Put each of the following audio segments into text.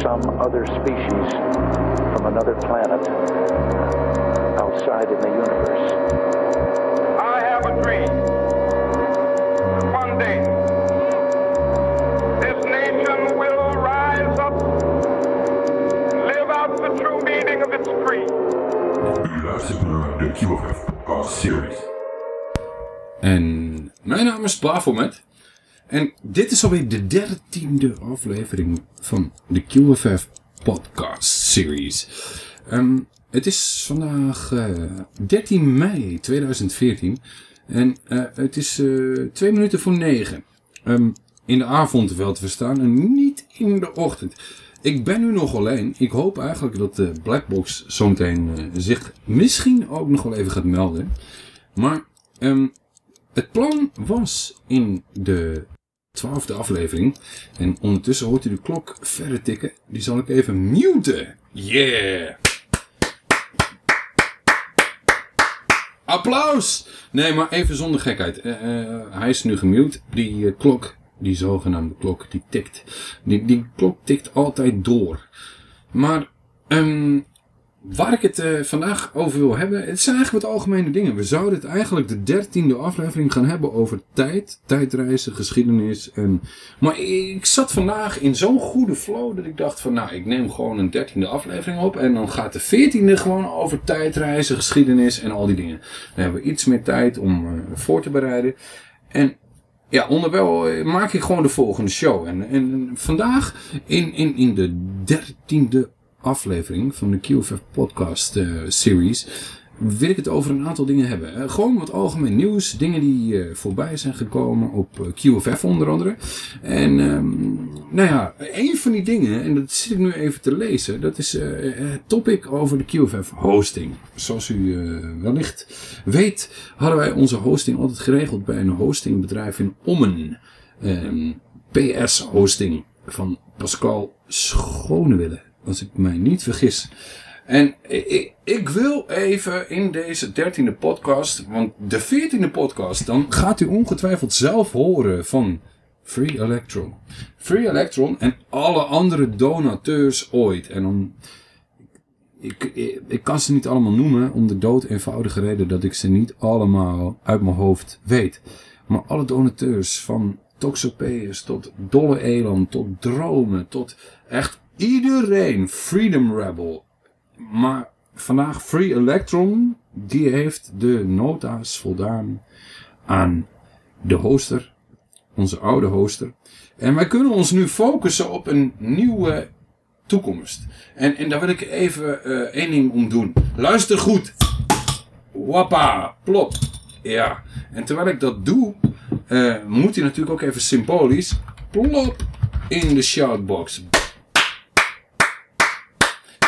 some other species, from another planet, outside in the universe. I have a dream that one day this nation will rise up and live out the true meaning of its creed. U luistert naar de QFF Podcast Series. En mijn naam is Bafomet. En dit is alweer de dertiende aflevering van de QFF Podcast Series. Ehm, het is vandaag eh, 13 mei 2014. En eh, het is eh, twee minuten voor negen. Ehm, in de avond wel te verstaan en niet in de ochtend. Ik ben nu nog alleen. Ik hoop eigenlijk dat de Blackbox zometeen eh, zich misschien ook nog wel even gaat melden. Maar ehm, het plan was in de twaalfde aflevering. En ondertussen hoort u de klok verder tikken. Die zal ik even muten. Yeah! Applaus! Nee, maar even zonder gekheid. Eh, eh, hij is nu gemute. Die eh, klok, die zogenaamde klok, die tikt. Die, die klok tikt altijd door. Maar ehm, Waar ik het eh, vandaag over wil hebben, het zijn eigenlijk wat algemene dingen. We zouden het eigenlijk de dertiende aflevering gaan hebben over tijd, tijdreizen, geschiedenis. En... Maar ik zat vandaag in zo'n goede flow dat ik dacht van nou, ik neem gewoon een dertiende aflevering op. En dan gaat de veertiende gewoon over tijdreizen, geschiedenis en al die dingen. Dan hebben we iets meer tijd om eh, voor te bereiden. En ja, onderwijl eh, maak ik gewoon de volgende show. En, en vandaag in, in, in de dertiende aflevering van de QFF podcast eh, series wil ik het over een aantal dingen hebben. Eh, gewoon wat algemeen nieuws, dingen die eh, voorbij zijn gekomen op QFF onder andere. En ehm, nou ja, een van die dingen, en dat zit ik nu even te lezen, dat is het topic over de QFF hosting. Zoals u wellicht weet, hadden wij onze hosting altijd geregeld bij een hostingbedrijf in Ommen. Ehm, PS hosting van Pascal Schonewille als ik mij niet vergis. En ik, wil even in deze dertiende podcast, want de veertiende podcast, dan gaat u ongetwijfeld zelf horen van Free Electron. Free Electron en alle andere donateurs ooit. En dan, ik, ik, ik kan ze niet allemaal noemen om de dood eenvoudige reden dat ik ze niet allemaal uit mijn hoofd weet. Maar alle donateurs van Toxopeus tot Dolle Eland, tot Dromen, tot echt iedereen. Freedom Rebel. Maar vandaag Free Electron, die heeft de nota's voldaan aan de hoster. Onze oude hoster. En wij kunnen ons nu focussen op een nieuwe toekomst. En, en daar wil ik even eh, één ding om doen. Luister goed. Wappa, plop. Ja, en terwijl ik dat doe, eh, moet hij natuurlijk ook even symbolisch plop in de shoutbox.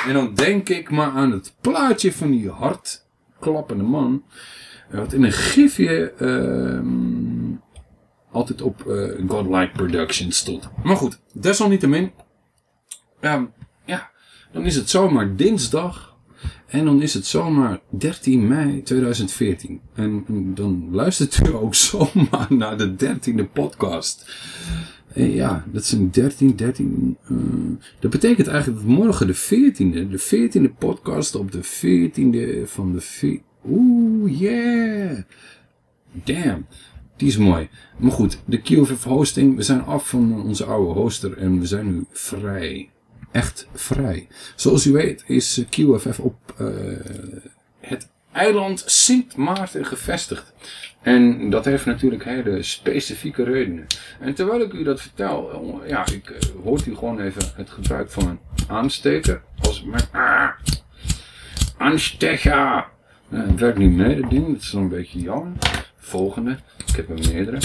En dan denk ik maar aan het plaatje van die hardklappende man. eh, Wat in een gifje ehm, altijd op eh, Godlike Productions stond. Maar goed, desalniettemin. ehm, ja, dan is het zomaar dinsdag. En dan is het zomaar 13 mei 2014. En, dan luistert u ook zomaar naar de dertiende podcast. En ja, dat zijn 13, 13. eh, dat betekent eigenlijk dat morgen de 14e, de 14e podcast op de 14e van de. Oeh, yeah. Damn. Die is mooi. Maar goed, de QFF hosting. We zijn af van onze oude hoster en we zijn nu vrij. Echt vrij. Zoals u weet is eh, QFF op eh, het eiland Sint Maarten gevestigd. En dat heeft natuurlijk hele specifieke redenen. En terwijl ik u dat vertel, eh, ja, ik, eh, hoort u gewoon even het gebruik van een aansteker. Als mijn ah, aansteker. Eh, het werkt niet mee, dat ding. Dat is een beetje jammer. Volgende. Ik heb er meerdere.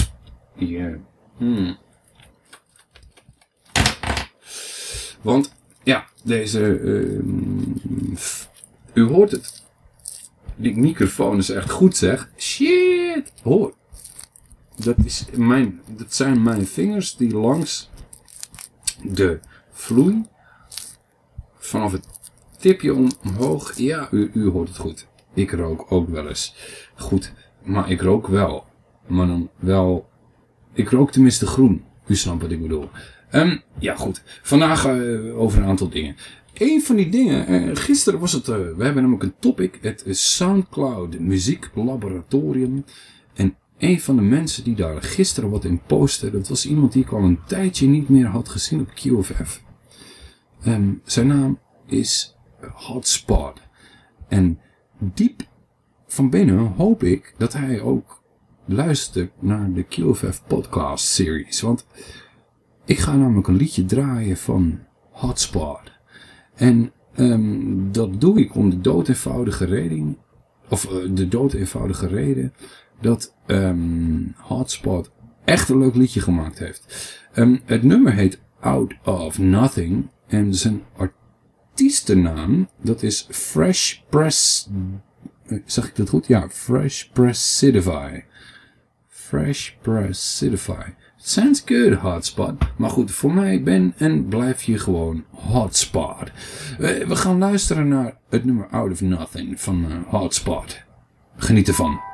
Die, eh, hmm. Want ja, deze... ehm, u hoort het. Die microfoon is echt goed zeg. Shit! Hoor. Dat, is mijn, dat zijn mijn vingers die langs de vloei vanaf het tipje om- omhoog. Ja, u, u hoort het goed. Ik rook ook wel eens. Goed, maar ik rook wel. Maar dan wel... Ik rook tenminste groen. U snapt wat ik bedoel. Ehm, ja, goed. Vandaag eh, over een aantal dingen. Een van die dingen, eh, gisteren was het, eh, we hebben namelijk een topic, het Soundcloud Muziek Laboratorium. En een van de mensen die daar gisteren wat in postte, dat was iemand die ik al een tijdje niet meer had gezien op QFF. Ehm, zijn naam is Hotspot. En diep van binnen hoop ik dat hij ook luistert naar de QFF podcast series. Want ik ga namelijk een liedje draaien van Hotspot. En ehm, dat doe ik om de dood eenvoudige reden, of eh, de dood eenvoudige reden, dat ehm, Hotspot echt een leuk liedje gemaakt heeft. Ehm, het nummer heet Out of Nothing en zijn artiestennaam, dat is Fresh Press, eh, zeg ik dat goed? Ja, Fresh Presidify. Fresh Presidify. Sounds good, hotspot. Maar goed, voor mij ben en blijf je gewoon hotspot. We, we gaan luisteren naar het nummer Out of Nothing van eh, Hotspot. Geniet ervan.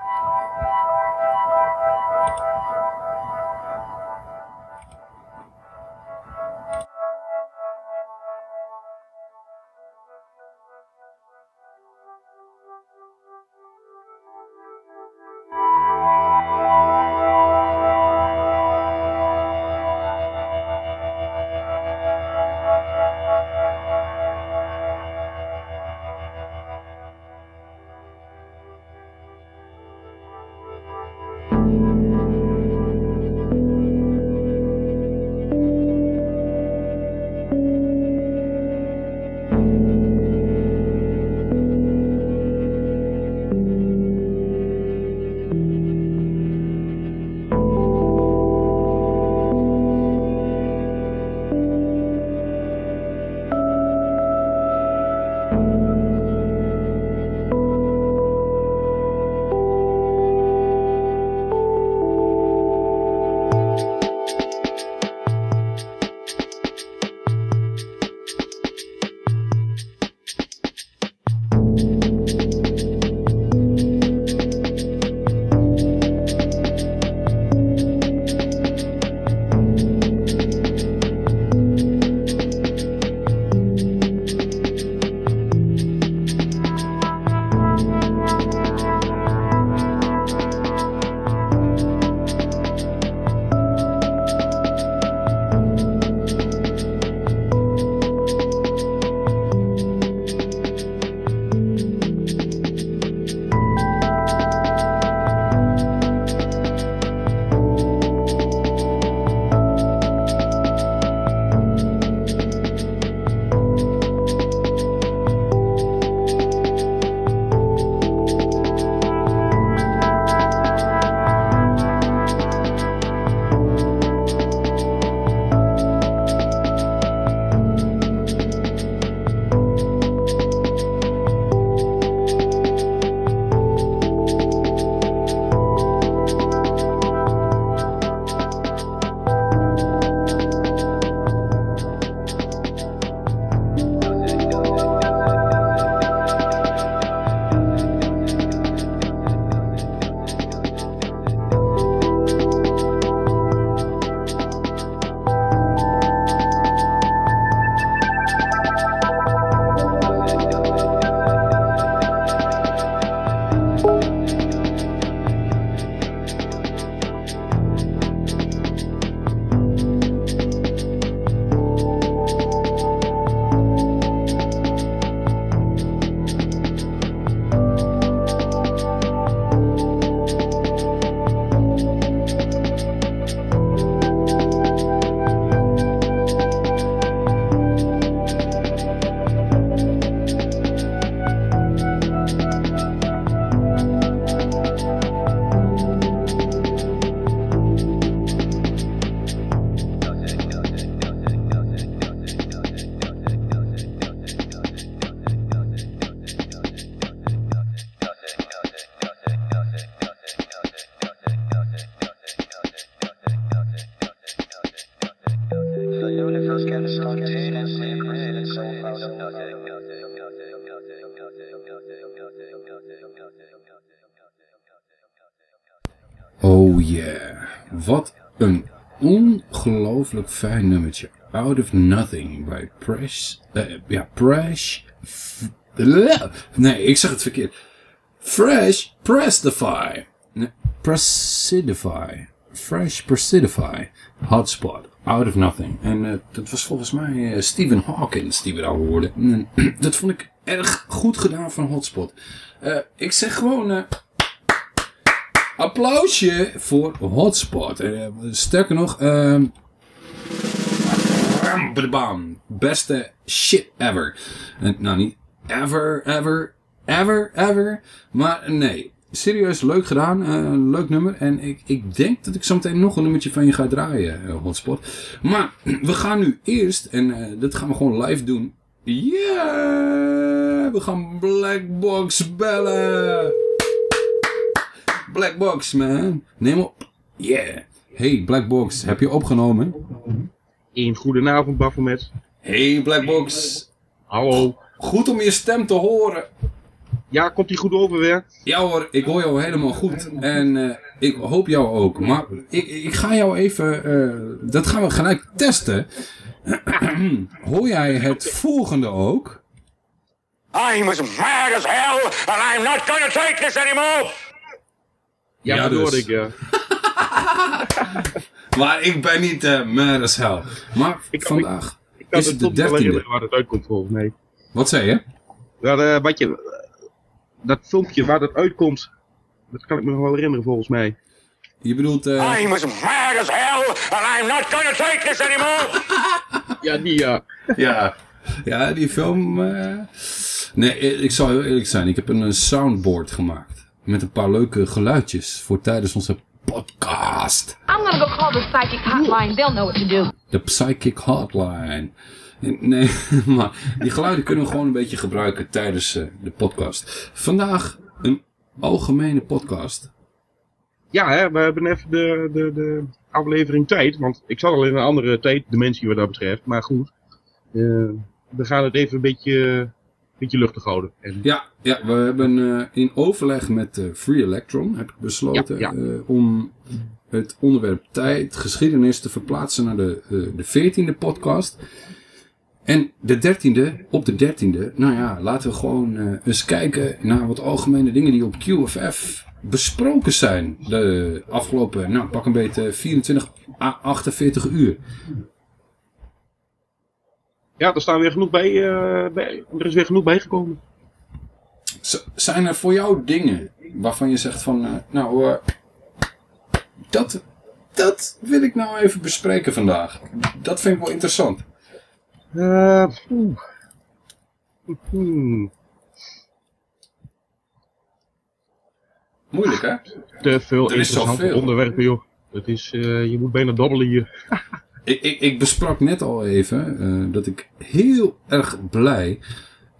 Fijn nummertje. Out of Nothing bij Presh. eh, ja, Presh. F- Nee, ik zeg het verkeerd. Fresh Prestify. Nee, Presidify. Fresh Presidify. Hotspot. Out of Nothing. En eh, dat was volgens mij eh, Stephen Hawkins die we daar hoorden. En, dat vond ik erg goed gedaan van Hotspot. Eh, ik zeg gewoon... eh, applausje voor Hotspot. Eh, sterker nog, ehm bam, beste shit ever. En, nou, niet ever, ever, ever, ever. Maar nee, serieus leuk gedaan. eh, leuk nummer. En ik, ik denk dat ik zo meteen nog een nummertje van je ga draaien, eh, Hotspot. Maar we gaan nu eerst, en eh, dat gaan we gewoon live doen. Yeah! We gaan Blackbox bellen. Blackbox, man. Neem op. Yeah. Hey, Blackbox, heb je opgenomen? Een goedenavond, Baphomet. Hey, Blackbox. Hallo. Goed om je stem te horen. Ja, komt die goed over weer? Ja hoor, ik hoor jou helemaal goed. En eh, ik hoop jou ook. Maar ik, ik ga jou even... eh, dat gaan we gelijk testen. hoor jij het volgende ook? I'm as mad as hell, and I'm not gonna take this anymore! Ja, Ja, dat dus. hoorde ik, ja. Maar ik ben niet eh mad as hell. Maar Ik vandaag Ik kan is het de dertiende. herinneren waar het uitkomt, volgens mij. Wat zei je? Dat, eh, wat je, dat filmpje waar dat uitkomt, dat kan ik me nog wel herinneren, volgens mij. Je bedoelt... eh, I'm as mad as hell, and I'm not gonna take this anymore! Ja, die, ja. Ja, ja die film. eh, Nee, ik zal heel eerlijk zijn. Ik heb een soundboard gemaakt. Met een paar leuke geluidjes voor tijdens onze podcast. I'm gonna go call the psychic hotline. They'll know what to do. De Psychic Hotline. Nee, maar die geluiden kunnen we gewoon een beetje gebruiken tijdens eh, de podcast. Vandaag een algemene podcast. Ja, hè, we hebben even de, de, de aflevering tijd, want ik zat al in een andere tijddimensie wat dat betreft. Maar goed, eh, we gaan het even een beetje, beetje luchtig houden. En, Ja, ja we hebben eh, in overleg met eh, Free Electron heb ik besloten Ja, ja. eh, om het onderwerp tijd, geschiedenis te verplaatsen naar de, de 14e podcast. En de 13e, op de 13e, nou ja, laten we gewoon eens kijken naar wat algemene dingen die op QFF besproken zijn. De afgelopen, nou pak een beetje 24 à 48 uur. Ja, er staan weer genoeg bij, bij, er is weer genoeg bijgekomen. Z- zijn er voor jou dingen waarvan je zegt van, eh, nou, eh, dat, dat wil ik nou even bespreken vandaag. Dat vind ik wel interessant. Eh, oeh. Hmm, Moeilijk, hè? te veel Er is interessante zoveel. onderwerpen, joh. Het is, je moet bijna dobbelen hier. Ik, ik, ik besprak net al even eh, dat ik heel erg blij...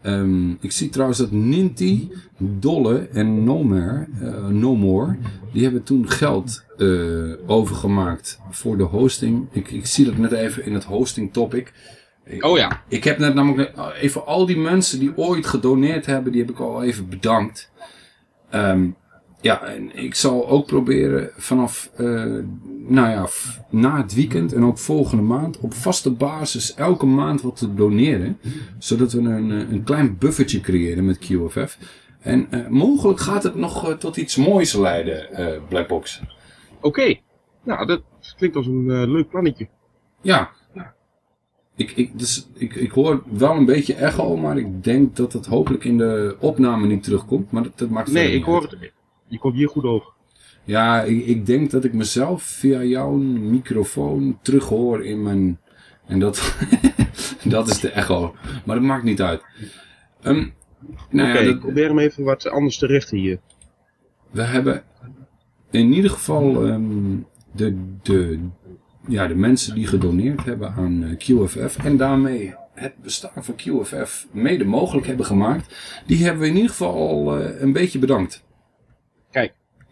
ehm, ik zie trouwens dat Ninty, Dolle en No More, eh, no More die hebben toen geld eh, overgemaakt voor de hosting. Ik, ik zie dat net even in het hosting topic. Oh ja. Ik heb net namelijk even al die mensen die ooit gedoneerd hebben, die heb ik al even bedankt. Ehm, ja, en ik zal ook proberen vanaf, eh, nou ja, na het weekend en ook volgende maand op vaste basis elke maand wat te doneren. Zodat we een, eh, een klein buffertje creëren met QFF. En eh, mogelijk gaat het nog tot iets moois leiden, Blackbox. Oké. Nou, dat klinkt als een leuk plannetje. Ja. Ik, ik, dus, ik, ik hoor wel een beetje echo, maar ik denk dat het hopelijk in de opname niet terugkomt. Maar dat, dat maakt Nee, ik hoor het. Je komt hier goed over. Ja, ik, ik denk dat ik mezelf via jouw microfoon terughoor in mijn... En dat, dat is de echo. Maar dat maakt niet uit. Ehm, nou Oké, ja, dat- probeer hem even wat anders te richten hier. we hebben in ieder geval ehm, de, de, ja, de mensen die gedoneerd hebben aan eh, QFF en daarmee het bestaan van QFF mede mogelijk hebben gemaakt, die hebben we in ieder geval al eh, een beetje bedankt.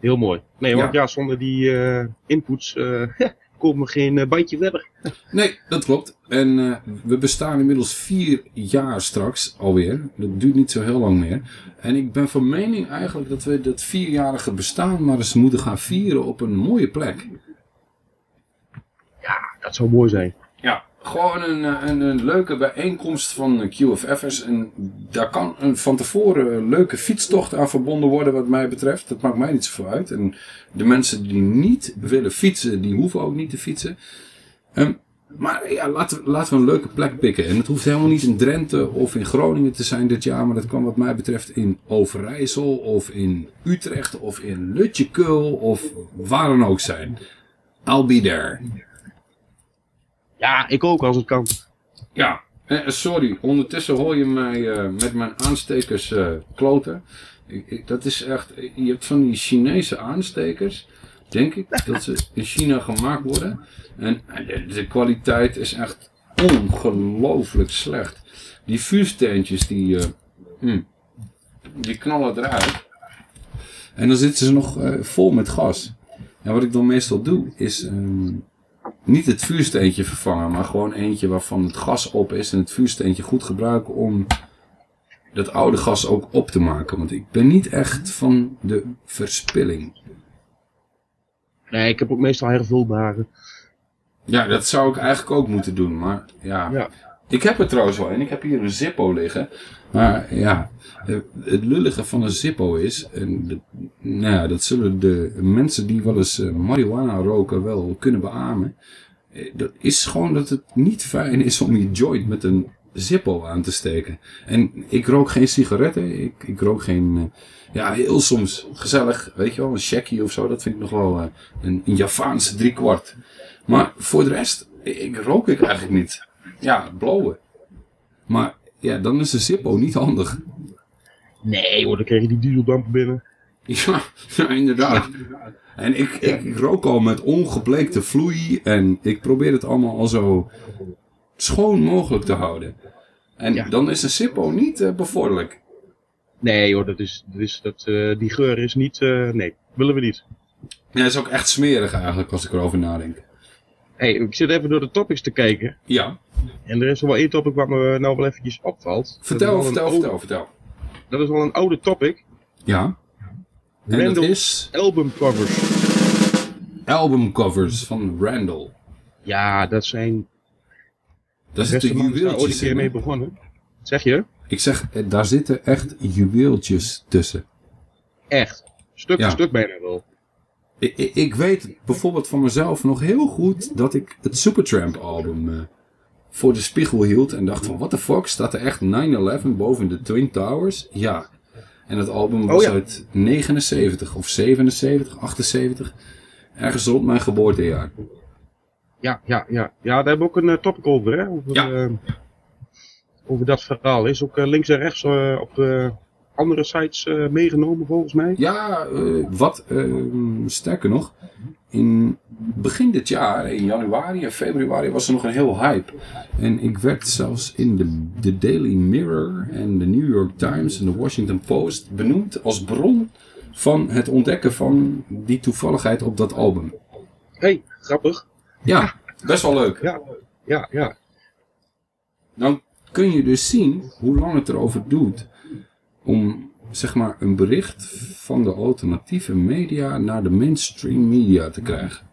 Heel mooi. Nee, want Ja. ja, zonder die eh, inputs eh, komen we geen eh, bandje verder. Nee, dat klopt. En we bestaan inmiddels vier jaar straks alweer. Dat duurt niet zo heel lang meer. En ik ben van mening eigenlijk dat we dat vierjarige bestaan maar eens moeten gaan vieren op een mooie plek. Dat zou mooi zijn. Ja, gewoon een, eh, een, een leuke bijeenkomst van QFF'ers. En daar kan een van tevoren een leuke fietstocht aan verbonden worden wat mij betreft. Dat maakt mij niet zoveel uit. En de mensen die niet willen fietsen, die hoeven ook niet te fietsen. Ehm, maar ja, laten laten we een leuke plek pikken. En het hoeft helemaal niet in Drenthe of in Groningen te zijn dit jaar. Maar dat kan wat mij betreft in Overijssel of in Utrecht of in Lutjekul of waar dan ook zijn. I'll be there. Ja, ik ook als het kan. Ja, eh, sorry. Ondertussen hoor je mij eh, met mijn aanstekers eh, kloten. Ik, ik- dat is echt... Je hebt van die Chinese aanstekers, denk ik, dat ze in China gemaakt worden. En de, kwaliteit is echt ongelooflijk slecht. Die vuursteentjes, die, eh, hm, die knallen eruit. En dan zitten ze nog vol met gas. En wat ik dan meestal doe, is... ehm, niet het vuursteentje vervangen, maar gewoon eentje waarvan het gas op is en het vuursteentje goed gebruiken om dat oude gas ook op te maken. Want ik ben niet echt van de verspilling. Nee, ik heb ook meestal hervulbare. Ja, dat zou ik eigenlijk ook moeten doen, maar ja. Ja. Ik heb er trouwens wel een. Ik heb hier een Zippo liggen. Maar ja, het lullige van een Zippo is, en de, nou ja, dat zullen de mensen die wel eens eh, marihuana roken wel kunnen beamen. Eh, Dat is gewoon dat het niet fijn is om je joint met een Zippo aan te steken. En ik rook geen sigaretten, ik, ik rook geen, eh, ja heel soms gezellig, weet je wel, een shaggy of zo. Dat vind ik nog wel een, een Javaanse driekwart. Maar voor de rest, ik rook ik eigenlijk niet. Ja, blowen. Maar ja, dan is een Zippo niet handig. Nee hoor, dan krijg je die dieseldampen binnen. Ja, ja inderdaad. En ik, ik, ik rook al met ongebleekte vloei en ik probeer het allemaal al zo schoon mogelijk te houden. En Ja. dan is een Zippo niet eh, bevorderlijk. Nee hoor, dat is, dat is, dat, eh, die geur is niet... eh, nee, willen we niet. Ja, dat is ook echt smerig eigenlijk als ik erover nadenk. Hey, ik zit even door de topics te kijken. Ja, En er is er wel één topic wat me nou wel eventjes opvalt. vertel, dat vertel, vertel, vertel. Dat is wel een oude topic. Ja. En dat Randall is albumcovers. albumcovers van Randall. Ja, dat zijn... Daar De zitten beste man is daar ooit een juweeltjes keer mee begonnen. Zeg je? Ik zeg, eh, daar zitten echt juweeltjes tussen. Echt. Stuk Ja. voor stuk bijna wel. Ik, ik, weet bijvoorbeeld van mezelf nog heel goed dat ik het Supertramp album eh, voor de spiegel hield en dacht van, what the fuck, staat er echt 9-11 boven de Twin Towers? Ja. En het album was Oh ja. uit 79 of 77, 78. Ergens rond mijn geboortejaar. Ja, ja, ja. Ja, daar hebben we ook een eh, topic over, hè? Over, Ja. eh, over dat verhaal. Is ook links en rechts op eh, andere sites eh, meegenomen, volgens mij. Ja, eh, wat ehm, sterker nog, in begin dit jaar, in januari en februari, was er nog een heel hype. En ik werd zelfs in de, de Daily Mirror en de New York Times en de Washington Post benoemd als bron van het ontdekken van die toevalligheid op dat album. hey, grappig. Ja, best wel leuk. Ja, ja, ja. Dan kun je dus zien hoe lang het erover doet om zeg maar een bericht van de alternatieve media naar de mainstream media te krijgen.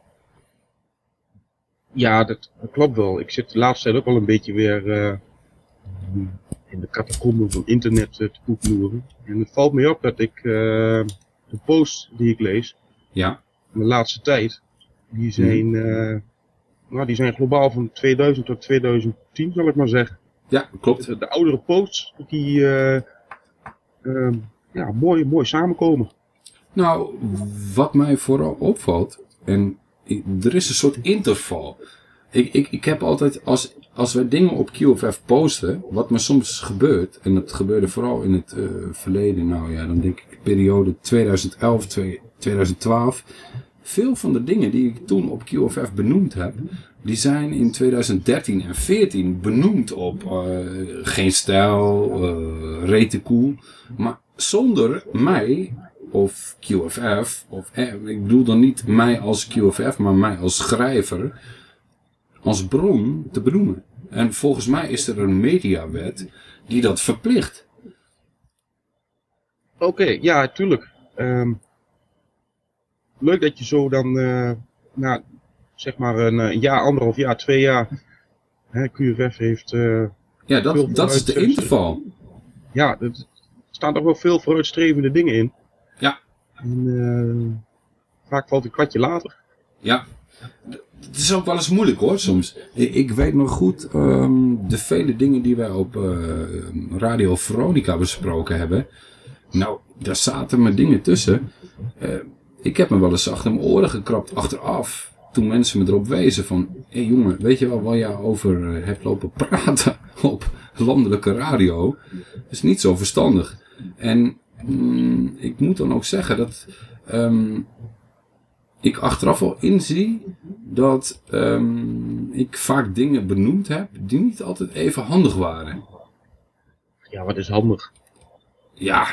Ja, dat, dat klopt wel. Ik zit de laatste tijd ook wel een beetje weer eh, in de catacomben van internet eh, te poeploeren. En het valt me op dat ik eh, de posts die ik lees Ja, de laatste tijd, die zijn, eh, nou, die zijn globaal van 2000 tot 2010, zal ik maar zeggen. ja klopt. De, de oudere posts, die ja, mooi, mooi samenkomen. Nou, wat mij vooral opvalt, en er is een soort interval. Ik, ik, ik heb altijd, als, als wij dingen op QFF posten, wat me soms gebeurt, en dat gebeurde vooral in het eh, verleden, nou ja, dan denk ik periode 2011, 2012. Veel van de dingen die ik toen op QFF benoemd heb, die zijn in 2013 en 2014 benoemd op eh, geen stijl, eh rete. Maar zonder mij of QFF, of, eh, ik bedoel dan niet mij als QFF, maar mij als schrijver, als bron te benoemen. En volgens mij is er een mediawet die dat verplicht. Oké, ja, tuurlijk. Ehm, leuk dat je zo dan, eh, na zeg maar een, eh, een jaar, anderhalf jaar, twee jaar, hè, QFF heeft... eh, Ja, dat, dat is de interval. Ja, er staan toch wel veel vooruitstrevende dingen in. Ja. En vaak valt een kwartje later. Ja. Het is ook wel eens moeilijk hoor, soms. Ik, weet nog goed ehm, de vele dingen die wij op Radio Veronica besproken hebben. Nou, daar zaten me dingen tussen. Eh, ik heb me wel eens achter mijn oren gekrapt achteraf. Toen mensen me erop wezen van... Hé jongen, weet je wel waar je over eh, hebt lopen praten op landelijke radio? Dat is niet zo verstandig. En mm, ik moet dan ook zeggen dat... ehm, ik achteraf wel inzie dat ehm, ik vaak dingen benoemd heb die niet altijd even handig waren. Ja, wat is handig. Ja,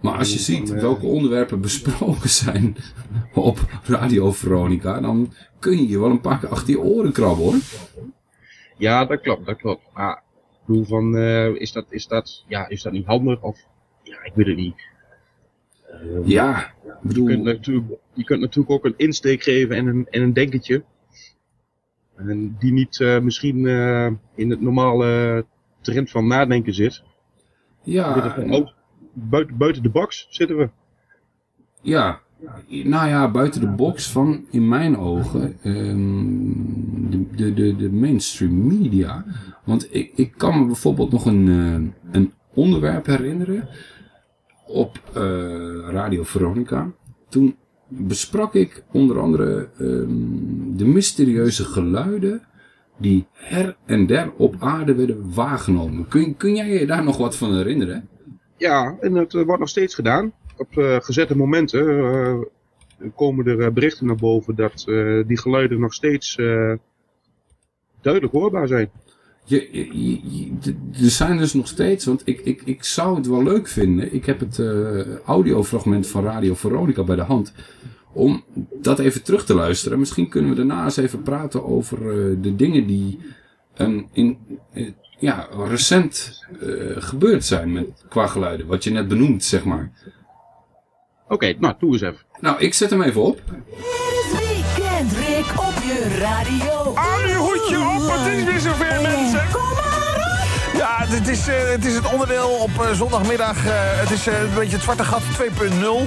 maar als je ziet welke onderwerpen besproken zijn op Radio Veronica, dan kun je je wel een paar keer achter je oren krabben hoor. Ja, dat klopt, dat klopt. Maar ik bedoel van, eh, is, dat, is, dat, ja, is dat niet handig? Of, ja, ik weet het niet. Ehm, Ja, Je kunt, natuurlijk, je kunt natuurlijk ook een insteek geven en een, en een denkertje. En die niet eh, misschien eh, in het normale trend van nadenken zit. Ja, oh, buiten, de box zitten we. ja, nou ja, buiten de box van, in mijn ogen, ehm, de, de, de, de mainstream media. Want ik, ik kan me bijvoorbeeld nog een, eh, een onderwerp herinneren op eh, Radio Veronica. Toen besprak ik onder andere ehm, de mysterieuze geluiden die her en der op aarde werden waargenomen. Kun, kun jij je daar nog wat van herinneren? Ja, en het eh, wordt nog steeds gedaan. Op eh, gezette momenten eh, komen er berichten naar boven dat die geluiden nog steeds duidelijk hoorbaar zijn. Er zijn dus nog steeds, want ik, ik, ik zou het wel leuk vinden. Ik heb het audiofragment van Radio Veronica bij de hand. Om dat even terug te luisteren. Misschien kunnen we daarna eens even praten over de dingen die in, ja, recent eh, gebeurd zijn met, qua geluiden. Wat je net benoemt, zeg maar. Oké, nou, doe eens even. Nou, ik zet hem even op. Weekend Rick op je radio. Hou je hoedje op, het is weer zover mensen. Kom op. Ja, het is, eh, het is het onderdeel op eh, zondagmiddag. eh, het is een beetje het zwarte gat 2.0.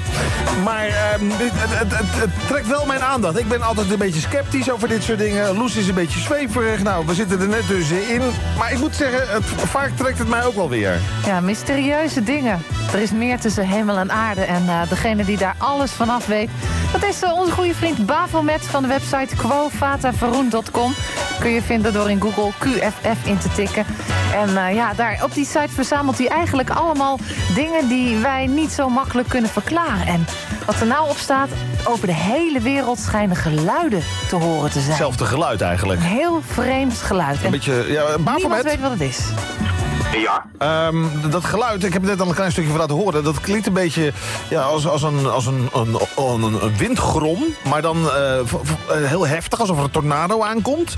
Maar ehm, het, het, het, het trekt wel mijn aandacht. Ik ben altijd een beetje sceptisch over dit soort dingen. Loes is een beetje zweverig. Nou, we zitten er net dus in. Maar ik moet zeggen, vaak trekt het mij ook wel weer. Ja, mysterieuze dingen. Er is meer tussen hemel en aarde. En degene die daar alles vanaf weet... dat is eh, onze goede vriend Bafomet van de website quovatavaroen.com. Kun je vinden door in Google QFF in te tikken. En eh, ja, daar op die site verzamelt hij eigenlijk allemaal dingen... die wij niet zo makkelijk kunnen verklaren. En wat er nou op staat... over de hele wereld schijnen geluiden te horen te zijn. Hetzelfde geluid eigenlijk. Een heel vreemd geluid. Een En beetje, ja, niemand Bafomet. weet wat het is. Ja, Ehm, dat geluid, ik heb net al een klein stukje van laten horen. Dat klinkt een beetje ja, als, als, een, als een, een, een, een windgrom. Maar dan eh, eh, heel heftig, alsof er een tornado aankomt.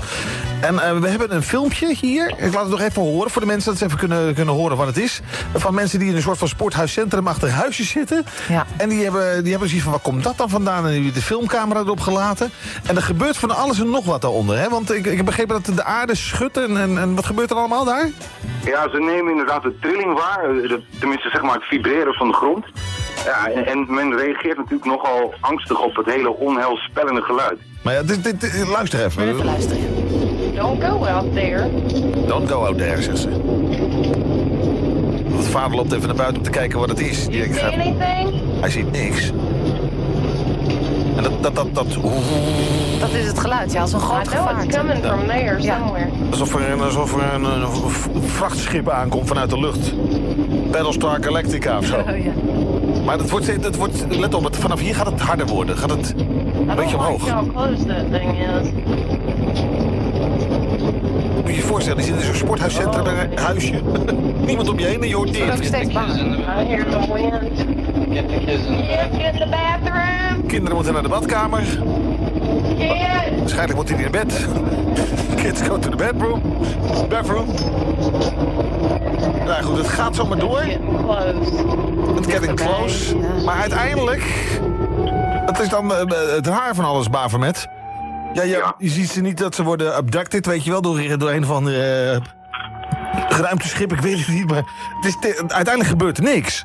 En eh, we hebben een filmpje hier. Ik laat het nog even horen voor de mensen dat ze even kunnen, kunnen horen wat het is. Van mensen die in een soort van sporthuiscentrum achter huisjes zitten. Ja. En die hebben, die hebben zoiets van, waar komt dat dan vandaan? En die hebben de filmcamera erop gelaten. En er gebeurt van alles en nog wat daaronder. Hè? Want ik, ik heb begrepen dat de aarde schudt. En, en, en wat gebeurt er allemaal daar? ja, ze nemen inderdaad de trilling waar, eh, de- tenminste zeg maar het vibreren van de grond. Ja, en, en men reageert natuurlijk nogal angstig op het hele onheilspellende geluid. Maar ja, dit, dit, dit- luister even. Even luisteren. Don't go out there. Don't go out there, zegt ze. Het vader loopt even naar buiten om te kijken wat het is. Die denkt, See anything? hij ziet niks. En dat, dat, dat, dat, Dat is het geluid, ja, als een groot coming from there somewhere. alsof er, een, alsof er een, een v- vrachtschip aankomt vanuit de lucht. Battlestar Galactica of zo. Oh, ja. Maar het wordt, het wordt, let op, het, vanaf hier gaat het harder worden. Gaat het een beetje omhoog. like how close that thing is. Moet je je voorstellen, die zit in zo'n sporthuiscentrum in een huisje. Niemand om je heen en je hoort Ik ben ook dit. steeds bang. Get the kids in the in bathroom. Kinderen moeten naar de badkamer. Kids. Waarschijnlijk moet hij naar bed. Kids go to the bedroom. Bathroom. Nou goed, het gaat zomaar door. Getting close. Het getting close. Maar uiteindelijk... Het is dan eh, het raar van alles, Bavermet. Ja, ja, Ja. je ziet ze niet dat ze worden abducted, weet je wel, door, door een of andere uh, ruimteschip, ik weet het niet, maar het is te- uiteindelijk gebeurt er niks.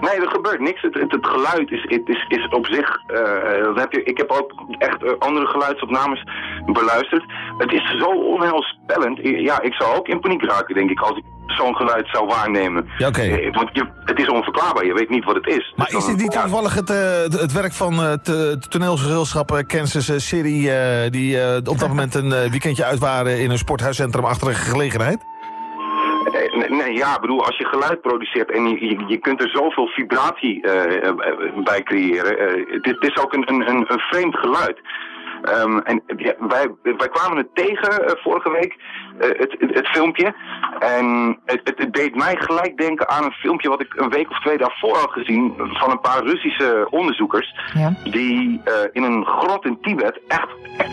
Nee, er gebeurt niks. Het, het, het geluid is, het is, is op zich. eh, dat heb je, ik heb ook echt eh, andere geluidsopnames beluisterd. Het is zo onheilspellend. Ja, ik zou ook in paniek raken, denk ik, als ik zo'n geluid zou waarnemen. Ja, oké. Eh, Want je, het is onverklaarbaar, je weet niet wat het is. Maar Dus is dit niet toevallig het, het, werk van het het toneelgezelschap Kansas City... die op dat moment een weekendje uit waren in een sporthuiscentrum achter een gelegenheid? Nee, ja, ik bedoel, als je geluid produceert en je, je, je kunt er zoveel vibratie eh, eh, bij creëren. eh, het, is, ook een, een, een, vreemd geluid. Ehm, en ja, wij, wij kwamen het tegen vorige week, het, het, het filmpje. En het, het, het deed mij gelijk denken aan een filmpje wat ik een week of twee daarvoor had gezien van een paar Russische onderzoekers. Ja. Die in een grot in Tibet echt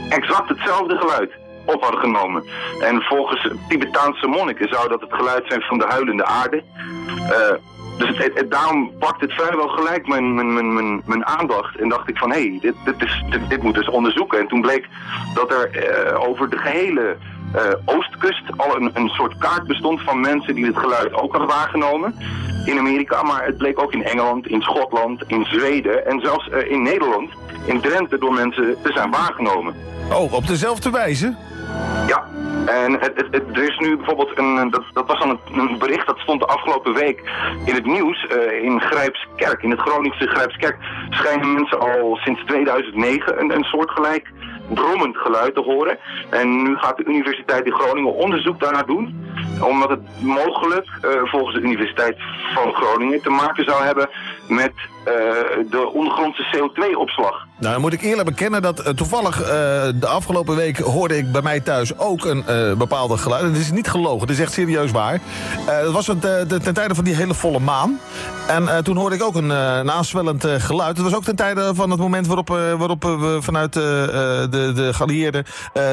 exact hetzelfde geluid op hadden genomen. En volgens Tibetaanse monniken zou dat het geluid zijn van de huilende aarde. Eh, dus het, daarom pakt het vrijwel gelijk mijn, mijn, mijn, mijn, mijn aandacht. En dacht ik van, hé, hey, dit, dit, dit, moet dus onderzoeken. En toen bleek dat er eh, over de gehele eh, oostkust al een, een soort kaart bestond van mensen die het geluid ook hadden waargenomen. In Amerika, maar het bleek ook in Engeland, in Schotland, in Zweden en zelfs in Nederland, in Drenthe, door mensen te zijn waargenomen. Oh, op dezelfde wijze? Ja, en het, het, er is nu bijvoorbeeld een, dat, dat was dan een, een bericht dat stond de afgelopen week in het nieuws eh, in Grijpskerk, in het Groningse Grijpskerk, schijnen mensen al sinds 2009 een, een soortgelijk brommend geluid te horen. En nu gaat de Universiteit in Groningen onderzoek daarnaar doen, omdat het mogelijk eh, volgens de Universiteit van Groningen te maken zou hebben met eh, de ondergrondse CO2-opslag. Nou, dan moet ik eerlijk bekennen dat eh, toevallig eh, de afgelopen week hoorde ik bij mij thuis ook een eh, bepaalde geluid. Het is niet gelogen, het is echt serieus waar. Het was het, ten tijde van die hele volle maan. En toen hoorde ik ook een, een aanswellend eh, geluid. Het was ook ten tijde van het moment waarop, waarop we vanuit de, de geallieerden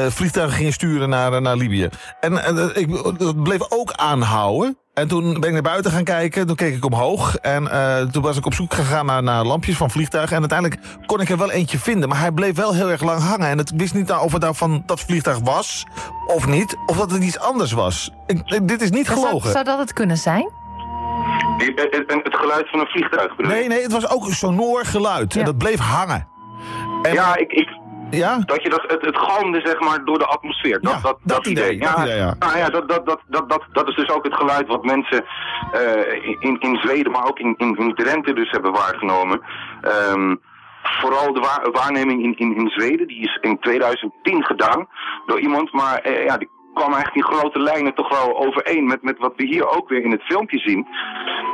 vliegtuigen gingen sturen naar, naar Libië. En ik, dat bleef ook aanhouden. En toen ben ik naar buiten gaan kijken. Toen keek ik omhoog. En toen was ik op zoek gegaan naar, naar lampjes van vliegtuigen. En uiteindelijk kon ik er wel eentje vinden. Maar hij bleef wel heel erg lang hangen. En het wist niet nou of het nou van dat vliegtuig was of niet. Of dat het iets anders was. Ik- dit is niet Zou, gelogen. zou dat het kunnen zijn? Die- Het, het- het geluid van een vliegtuig bedoel? Nee, nee, het was ook een sonor geluid. En dat bleef hangen. En- Ja, ik, ik, Ja? dat je dat, het, het galmde zeg maar door de atmosfeer. Dat, Ja, dat, dat idee, dat idee, ja. Nou ja, dat, dat, dat, dat, dat, dat is dus ook het geluid wat mensen eh, in, in Zweden, maar ook in, in, in Drenthe dus hebben waargenomen. Ehm, vooral de wa- waarneming in, in, in Zweden, die is in 2010 gedaan door iemand, maar eh, ja, die kwam eigenlijk in grote lijnen toch wel overeen met, met wat we hier ook weer in het filmpje zien.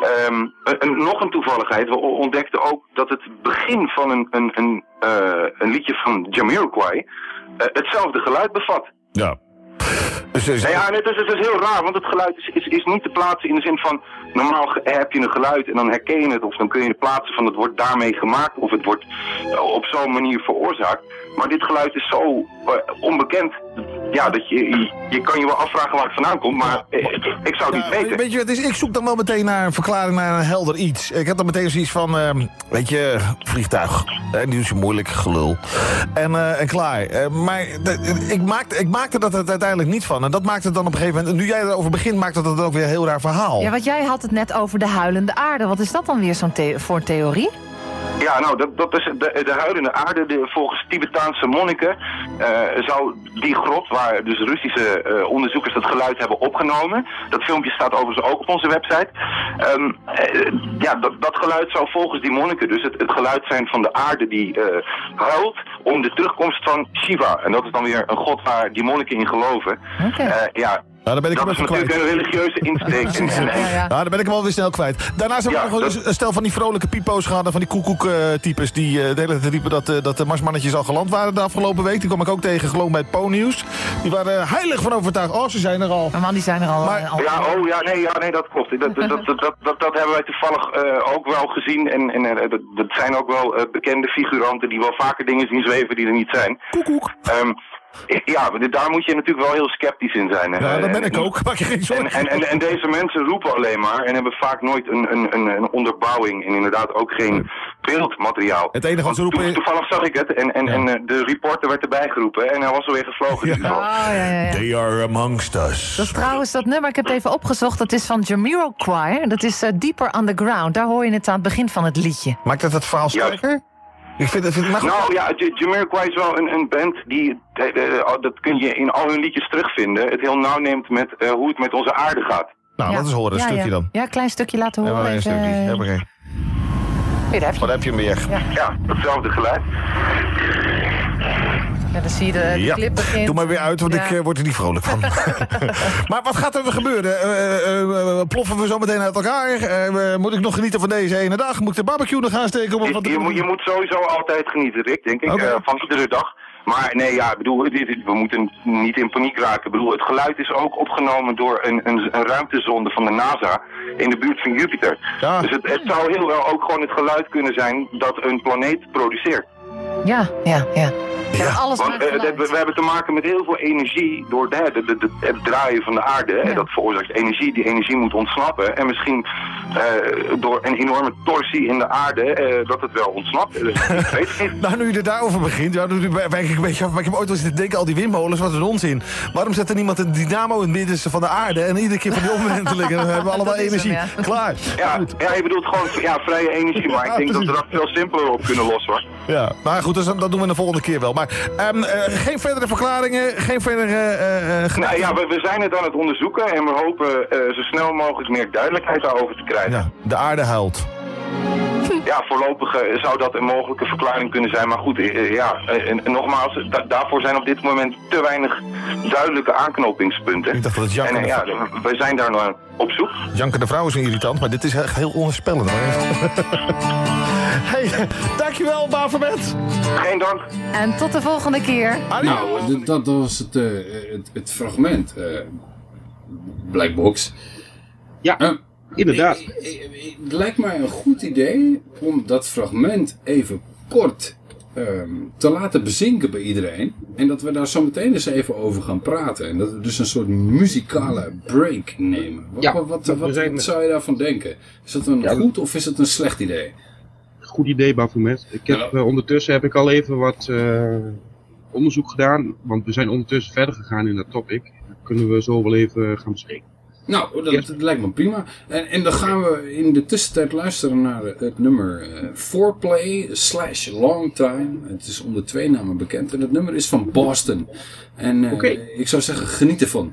Ehm, een- nog een toevalligheid, we ontdekten ook dat het begin van een, een, een, eh, een liedje van Jamiroquai eh, hetzelfde geluid bevat. Ja. Dus, Nou ja, het is, het is heel raar, want het geluid is, is, is niet te plaatsen in de zin van... normaal heb je een geluid en dan herken je het... of dan kun je het plaatsen van het wordt daarmee gemaakt... of het wordt eh, op zo'n manier veroorzaakt. Maar dit geluid is zo eh, onbekend... ja, dat je, je, je kan je wel afvragen waar het vandaan komt... maar eh, ik zou het niet weten. Weet je, het is, ik zoek dan wel meteen naar een verklaring, naar een helder iets. Ik heb dan meteen zoiets van, ehm, weet je, vliegtuig. Eh, niet zo moeilijk, gelul. En, eh, en klaar. Eh, maar ik, maakte, ik maakte dat het uiteindelijk niet van. En dat maakte het dan op een gegeven moment... Nu jij erover begint, maakt het dat ook weer een heel raar verhaal. Ja, want jij had het net over de huilende aarde. Wat is dat dan weer zo'n the- voor theorie? Ja, nou, dat, dat is de, de huilende aarde. De, volgens Tibetaanse monniken eh, zou die grot, waar dus Russische eh, onderzoekers dat geluid hebben opgenomen. Dat filmpje staat overigens ook op onze website. Ehm, eh, ja, dat, dat geluid zou volgens die monniken dus het, het geluid zijn van de aarde die huilt om de terugkomst van Shiva. En dat is dan weer een god waar die monniken in geloven. Oké. Eh, ja, Ja, dan ben ik dat hem is even natuurlijk kwijt. een religieuze insteek. En- Ja, dan ben ik hem alweer snel kwijt. Daarnaast hebben we Ja, nog dat- eens een stel van die vrolijke pipo's gehad... en van die koekoek-types die eh, de hele tijd riepen dat, eh, dat de marsmannetjes al geland waren de afgelopen week. Die kwam ik ook tegen, gewoon bij het Po-nieuws. Die waren heilig van overtuigd. Oh, ze zijn er al. Maar man, die zijn er al. Maar- eh, al- Ja, oh ja, nee, ja, nee, dat klopt. Dat, dat, dat, dat, dat, dat, dat hebben wij toevallig eh, ook wel gezien. En, en eh, dat, dat zijn ook wel eh, bekende figuranten die wel vaker dingen zien zweven die er niet zijn. Koekoek. Ehm, ja, daar moet je natuurlijk wel heel sceptisch in zijn. hè. Ja, dat ben ik ook. Maak je geen En, zorgen. en, en, en deze mensen roepen alleen maar en hebben vaak nooit een, een, een, een onderbouwing en inderdaad ook geen beeldmateriaal. Het enige wat ze roepen Toevallig zag ik het en, en, Ja. en eh, de reporter werd erbij geroepen en hij was alweer gevlogen. in geval. Oh, ja, ja, ja. They are amongst us. Dat is trouwens dat nummer, ik heb het even opgezocht, dat is van Jamiroquai. Dat is eh, Deeper Underground. Daar hoor je het aan het begin van het liedje. Maakt dat het verhaal sterker? Ik vind het... Vind, maar goed, Nou ja, Jamiroquai is wel een, een band die, eh, eh, dat kun je in al hun liedjes terugvinden, het heel nauw neemt met eh, hoe het met onze aarde gaat. nou, Ja. dat is horen, een Ja, stukje ja. dan. Ja, een klein stukje laten Ja, horen. maar een even, stukje. eh, Heb ik een. Hier, daar heb je. Wat heb je hem weer? Ja, hetzelfde geluid. Ja, dan zie je de, de Ja, clip begint. doe maar weer uit, want Ja. ik eh, word er niet vrolijk van. maar wat gaat er weer gebeuren? Eh, eh, ploffen we zo meteen uit elkaar? Eh, moet ik nog genieten van deze ene dag? Moet ik de barbecue nog gaan steken? Om Je, moet, je moet sowieso altijd genieten, Rick, denk ik, eh, van iedere dag. Maar nee, ja, ik bedoel, we moeten niet in paniek raken. Ik bedoel, het geluid is ook opgenomen door een, een, een ruimtezonde van de NASA in de buurt van Jupiter. Ja. Dus het, het zou heel wel ook gewoon het geluid kunnen zijn dat een planeet produceert. Ja, ja, ja. ja. alles Want eh, we, we hebben te maken met heel veel energie door de, de, de- de- het draaien van de aarde. hè, Ja. Dat veroorzaakt energie. Die energie moet ontsnappen. En misschien eh, door een enorme torsie in de aarde eh, dat het wel ontsnapt. Dus, ik weet het niet. Nou, nu je er daarover begint, ja, nu wijk ik een beetje af. Maar ik heb ooit wel eens te denken, al die windmolens, wat een onzin. Waarom zet er niemand een dynamo in het middenste van de aarde... en iedere keer van die omwentelingen, dan hebben we allemaal hem, energie. ja. Klaar. Ja, ja, je bedoelt gewoon ja, vrije energie, maar ik denk dat we dat veel simpeler op kunnen lossen hoor. Ja, maar goed, dus, dat doen we de volgende keer wel. Maar ehm, eh, geen verdere verklaringen, geen verdere... eh, Nou ja, we, we zijn het aan het onderzoeken en we hopen eh, zo snel mogelijk meer duidelijkheid daarover te krijgen. ja, de aarde huilt. Ja, voorlopig eh, zou dat een mogelijke verklaring kunnen zijn. Maar goed, eh, ja, eh, en, nogmaals, da- daarvoor zijn op dit moment te weinig duidelijke aanknopingspunten. Ik dacht dat het En ja, we zijn daar nog op zoek. janken de vrouw is een irritant, maar dit is echt heel onvoorspellend. Maar... hey, dankjewel, Bavermet. Geen dank. En tot de volgende keer. Nou, dat, dat was het, eh, het, het fragment. eh Blackbox. Ja, inderdaad. Het lijkt mij een goed idee om dat fragment even kort ehm, te laten bezinken bij iedereen. En dat we daar zo meteen eens even over gaan praten. En dat we dus een soort muzikale break nemen. Wat, Ja, wat, wat, zou je daarvan denken? Is dat een Ja, goed of is het een slecht idee? Goed idee, Baphomet. Ik heb, Ja. eh, ondertussen heb ik al even wat eh, onderzoek gedaan. Want we zijn ondertussen verder gegaan in dat topic. Dat kunnen we zo wel even gaan bespreken. Nou, dat, lijkt me prima. En, en dan gaan we in de tussentijd luisteren naar het nummer eh, Foreplay slash Long Time. Het is onder twee namen bekend. En het nummer is van Boston. En eh, ik zou zeggen, geniet ervan.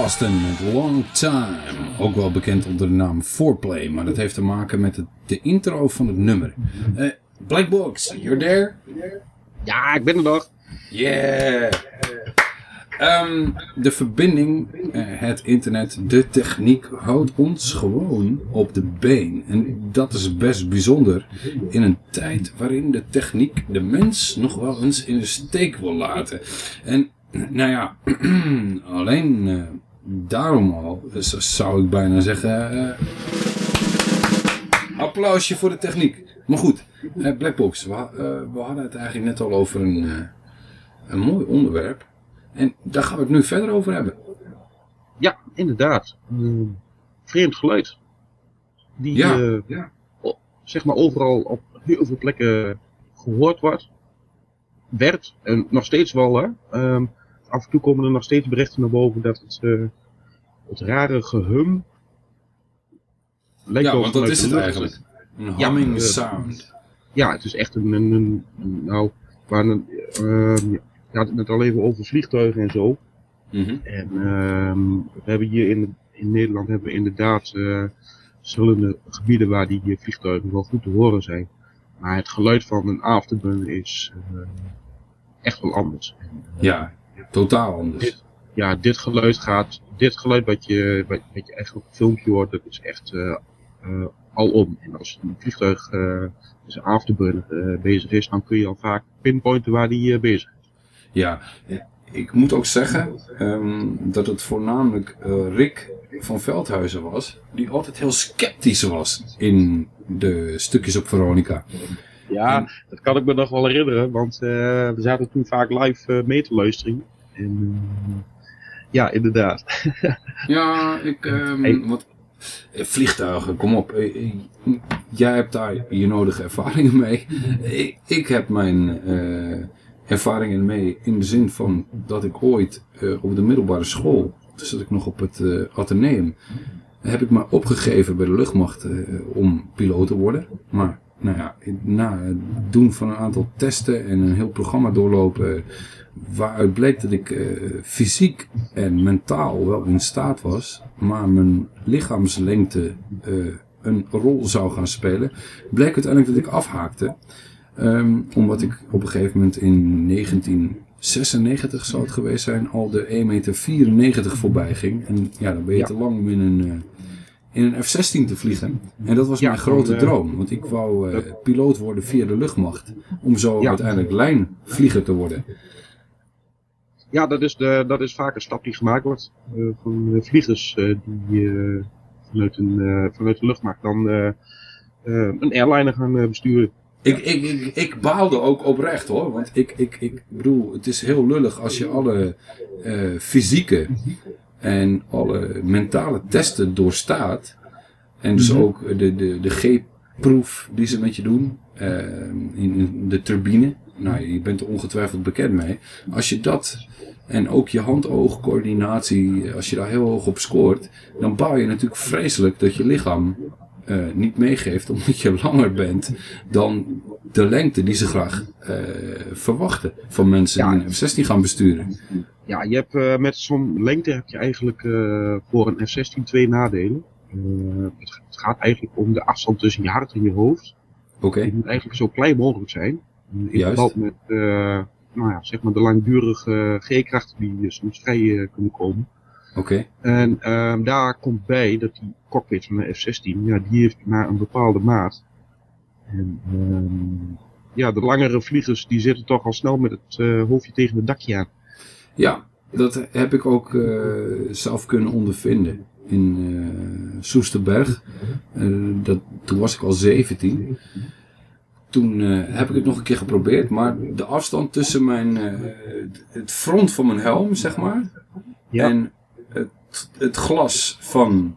Met Long Time. Ook wel bekend onder de naam Foreplay, maar dat heeft te maken met het, de intro van het nummer. Eh, Black Box, you're there? Ja, ik ben er nog. Yeah! Ehm, de verbinding, eh, het internet, de techniek houdt ons gewoon op de been. En dat is best bijzonder in een tijd waarin de techniek de mens nog wel eens in de steek wil laten. En nou ja, alleen eh, daarom al z- zou ik bijna zeggen... eh, applausje voor de techniek. Maar goed, eh, Blackbox, we, eh, we hadden het eigenlijk net al over een, een mooi onderwerp. En daar gaan we het nu verder over hebben. Ja, inderdaad. Vreemd geluid. Die Ja, zeg maar overal op heel veel plekken gehoord wordt. Werd. En nog steeds wel hè. Ehm, af en toe komen er nog steeds berichten naar boven dat het, het rare gehum. lijkt Ja, want dat is het eigenlijk. Een humming eh, sound. Ja, het is echt een, een, nou, waar een, ehm, je had het net al even over vliegtuigen en zo. Mhm. En ehm, we hebben hier in, in Nederland hebben we inderdaad eh, verschillende gebieden waar die eh, vliegtuigen wel goed te horen zijn. Maar het geluid van een afterburner is echt wel anders. Ja, totaal anders. Ja, dit geluid gaat, dit geluid wat je, wat, wat je echt op een filmpje hoort, dat is echt eh eh, alom. En als een vliegtuig eh dus een afterburner eh, bezig is, dan kun je al vaak pinpointen waar die eh, bezig is. Ja, ik moet ook zeggen ehm, dat het voornamelijk eh, Rick van Veldhuizen was, die altijd heel sceptisch was in de stukjes op Veronica. Ja, dat kan ik me nog wel herinneren, want eh, we zaten toen vaak live eh, mee te luisteren. En eh, ja, inderdaad. Ja, ik, ehm, wat, eh, vliegtuigen, kom op. Eh, eh, Jij hebt daar je nodige ervaringen mee. Ik, ik heb mijn ervaringen mee in de zin van dat ik ooit op de middelbare school, toen zat ik nog op het Atheneum, heb ik me opgegeven bij de luchtmacht om piloot te worden. Maar nou ja, na het doen van een aantal testen en een heel programma doorlopen, waaruit bleek dat ik eh, fysiek en mentaal wel in staat was, maar mijn lichaamslengte eh, een rol zou gaan spelen, bleek uiteindelijk dat ik afhaakte. Ehm, omdat ik op een gegeven moment in 1996 zou het geweest zijn, al de 1,94 meter voorbij ging. En ja, dan ben je Ja. te lang om in een, eh, in een F-16 te vliegen. En dat was Ja, mijn grote droom. Want ik wou piloot worden via de luchtmacht. Om zo Ja. uiteindelijk lijnvlieger te worden. Ja, dat is, de, dat is vaak een stap die gemaakt wordt eh, van vliegers eh, die eh, vanuit, een, vanuit de luchtmacht dan een airliner gaan besturen. Ik, ik, ik, ik baalde ook oprecht hoor. Want ik, ik, ik bedoel, het is heel lullig als je alle fysieke en alle mentale testen doorstaat. En dus Mhm. ook de, de, de G-proef die ze met je doen in, in de turbine. Nou, je bent er ongetwijfeld bekend mee. Als je dat en ook je hand-oog-coördinatie, als je daar heel hoog op scoort, dan baal je natuurlijk vreselijk dat je lichaam eh, niet meegeeft omdat je langer bent dan de lengte die ze graag eh, verwachten van mensen die een F-16 gaan besturen. Ja, je hebt eh, met zo'n lengte heb je eigenlijk eh, voor een F-16 twee nadelen. Eh, het, het gaat eigenlijk om de afstand tussen je hart en je hoofd. Die moet eigenlijk zo klein mogelijk zijn. In Juist. verband met eh, nou ja, zeg maar de langdurige G-krachten die soms vrij eh, kunnen komen. Oké. En ehm, daar komt bij dat die cockpit van de F-16, ja, die heeft maar een bepaalde maat. En ehm, ja, de langere vliegers die zitten toch al snel met het eh, hoofdje tegen het dakje aan. Ja, dat heb ik ook zelf kunnen ondervinden in eh Soesterberg. Eh, dat, toen was ik al 17. Toen eh, heb ik het nog een keer geprobeerd, maar de afstand tussen mijn, het front van mijn helm, zeg maar, en het, het glas van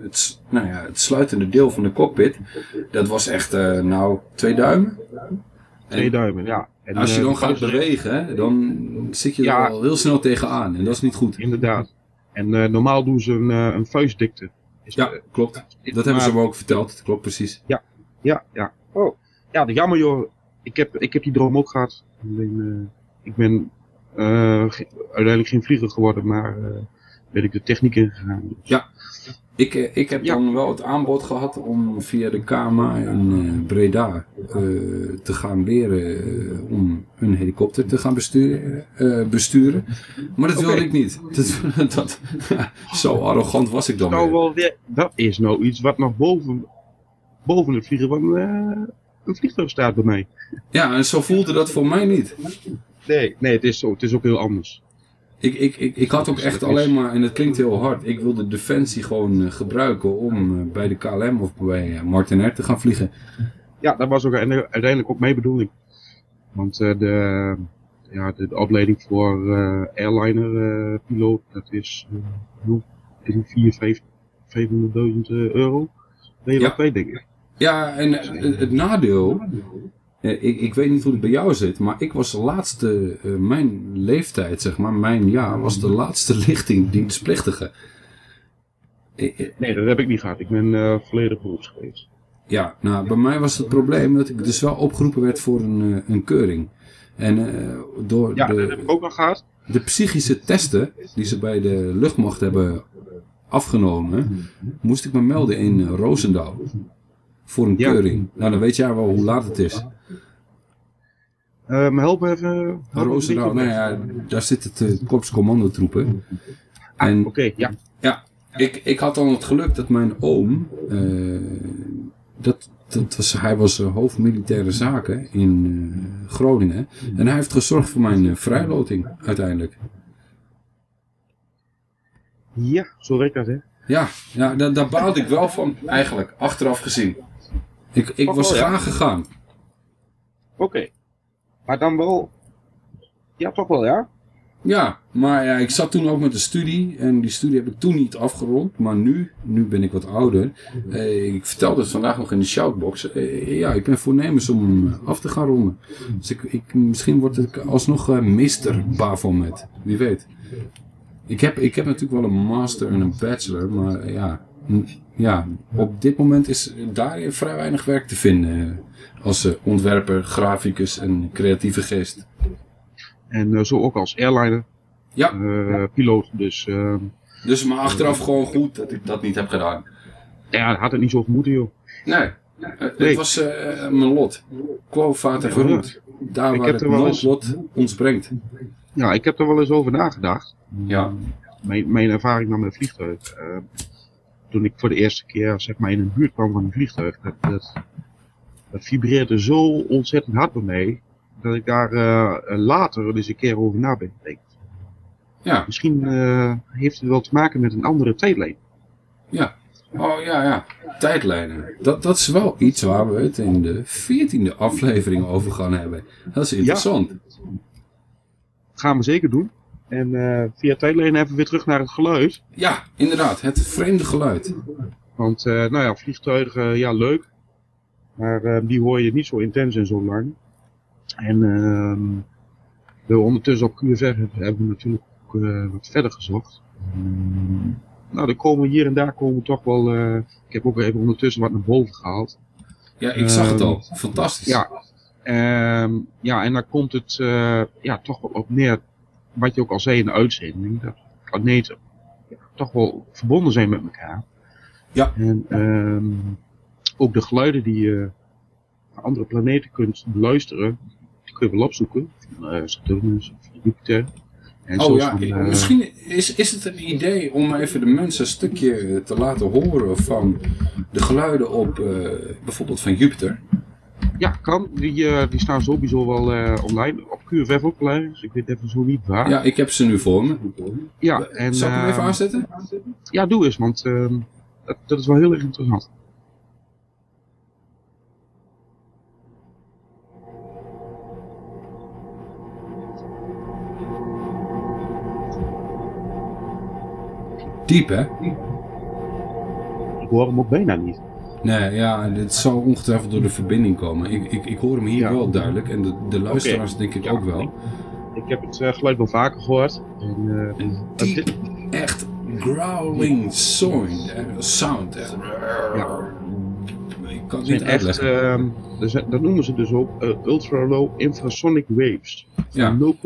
het, nou ja, het sluitende deel van de cockpit, dat was echt, nou, twee duimen. Twee duimen, ja. En, als je dan gaat bewegen, dan zit je Ja. er al heel snel tegenaan. En dat is niet goed. Inderdaad. En eh, normaal doen ze een, eh, een vuistdikte. Is Ja, klopt. Dat hebben ze me ook verteld. Dat klopt precies. Ja, ja, ja. Oh, ja, de jammer joh. Ik heb, ik heb die droom ook gehad. Alleen, eh, ik ben Eh, uiteindelijk geen vlieger geworden, maar eh, ben ik de techniek ingegaan. Ja, ik, eh, ik heb dan wel het aanbod gehad om via de KMA in eh, Breda eh, te gaan leren om een helikopter te gaan besturen. besturen. Maar dat wilde ik niet. Dat, dat, zo arrogant was ik dan Nou, weer. wel weer, dat is nou iets wat nog boven, boven het vliegen van een vliegtuig staat bij mij. Ja, en zo voelde dat voor mij niet. Nee, nee het, is zo, het is ook heel anders. Ik, ik, ik, ik had ook echt alleen maar, en het klinkt heel hard, ik wilde Defensie gewoon eh, gebruiken om eh, bij de KLM of bij uh, Martinair te gaan vliegen. Ja, dat was ook uiteindelijk ook mijn bedoeling. Want eh, de, ja, de, de opleiding voor eh airliner eh, piloot, dat is uh, 3, 4, 5, 500.000 eh, euro. Ben je Ja. denk ik. Ja, en eh, het nadeel, eh, ik, ik weet niet hoe het bij jou zit, maar ik was de laatste, eh, mijn leeftijd zeg maar, mijn jaar, was de laatste lichting dienstplichtige. Eh, eh, Nee, dat heb ik niet gehad. Ik ben eh, volledig beroeps geweest. Ja, nou, bij mij was het probleem dat ik dus wel opgeroepen werd voor een, eh, een keuring. En eh, door Ja, de, dat heb ik ook nog gehad. de psychische testen die ze bij de luchtmacht hebben afgenomen, moest ik me melden in eh, Roosendaal. Voor een Ja. keuring. Nou, dan weet jij wel hoe laat het is. Eh, maar help een Roosendaal, beetje nou ja, daar zit het uh, korps commandotroepen. En Oké, ja. ja, ik, ik had dan het geluk dat mijn oom, eh, dat, dat was, hij was eh, hoofd militaire zaken in eh, Groningen. En hij heeft gezorgd voor mijn eh, vrijloting uiteindelijk. Ja, zo werkt dat, hè? Ja, ja daar, daar baalde ik wel van, eigenlijk, achteraf gezien. Ik, ik Oh, was ja. graag gegaan. Oké. Maar dan wel. Ja, toch wel, ja? Ja, maar ja, ik zat toen ook met de studie en die studie heb ik toen niet afgerond. Maar nu, nu ben ik wat ouder. Eh, ik vertelde het vandaag nog in de shoutbox. Eh, ja, ik ben voornemens om hem af te gaan ronden. Dus ik, misschien word ik alsnog eh Mr. Bafomet. Wie weet. Ik heb, ik heb natuurlijk wel een master en een bachelor, maar ja, ja, op dit moment is daarin vrij weinig werk te vinden. Eh, als eh, ontwerper, graficus en creatieve geest. En eh, zo ook als airliner. Ja. eh, piloot. Dus eh, Dus maar achteraf gewoon goed dat ik dat niet heb gedaan. ja, had het niet zo gemoeten, joh. Nee, het Nee. was eh, mijn lot. Quo fata verroet. Daar waar het noodlot ons brengt. Ja, ik heb er wel eens over nagedacht. Ja. Mijn, mijn ervaring dan met vliegtuig. eh, toen ik voor de eerste keer zeg maar, in een buurt kwam van een vliegtuig. Dat, dat, dat vibreerde zo ontzettend hard bij mij. Dat ik daar eh, later eens een keer over na ben gedacht. Ja. Misschien eh, heeft het wel te maken met een andere tijdlijn. Ja. Oh ja, ja. Tijdlijnen. Dat, dat is wel iets waar we het in de veertiende aflevering over gaan hebben. Dat is interessant. Dat gaan we zeker doen. En eh, via tijdlijn even weer terug naar het geluid. Ja, inderdaad. Het vreemde geluid. Want, nou ja, vliegtuigen, ja, leuk. Maar eh, die hoor je niet zo intens en zo lang. En ehm we ondertussen op QFR hebben, hebben we natuurlijk ook eh, wat verder gezocht. Ehm, nou, er komen hier en daar komen toch wel... eh, ik heb ook even ondertussen wat naar boven gehaald. Ja, ik zag het Ehm, al. Fantastisch. Ja, ehm, ja, en dan komt het eh, ja, toch wel op neer, wat je ook al zei in de uitzending, dat planeten ja, toch wel verbonden zijn met elkaar. Ja. En ehm, ook de geluiden die je van andere planeten kunt beluisteren, die kun je wel opzoeken. Van eh, Saturnus of Jupiter. En Oh ja, van, eh, misschien is, is het een idee om even de mensen een stukje te laten horen van de geluiden op eh, bijvoorbeeld van Jupiter. Ja, kan. Die, die staan sowieso wel online. Op QFF ook dus ik weet even zo niet waar. Ja, ik heb ze nu voor me. Ja, en, Zal ik hem even aanzetten? Ja, doe eens, want ehm, dat, dat is wel heel erg interessant. Diep, hè? Ik hoor hem ook bijna niet. Nee, ja, dit zal ongetwijfeld door de verbinding komen. Ik, ik, ik hoor hem hier wel duidelijk en de, de luisteraars denk ik ook wel. Ik heb het eh, geluid wel vaker gehoord. En, eh, dat dit- Echt growling sound. sound echt. Ja. Ik, kan het zijn niet echt, uitleggen. ehm, dat noemen ze dus ook eh, ultra-low infrasonic waves. Ja. Van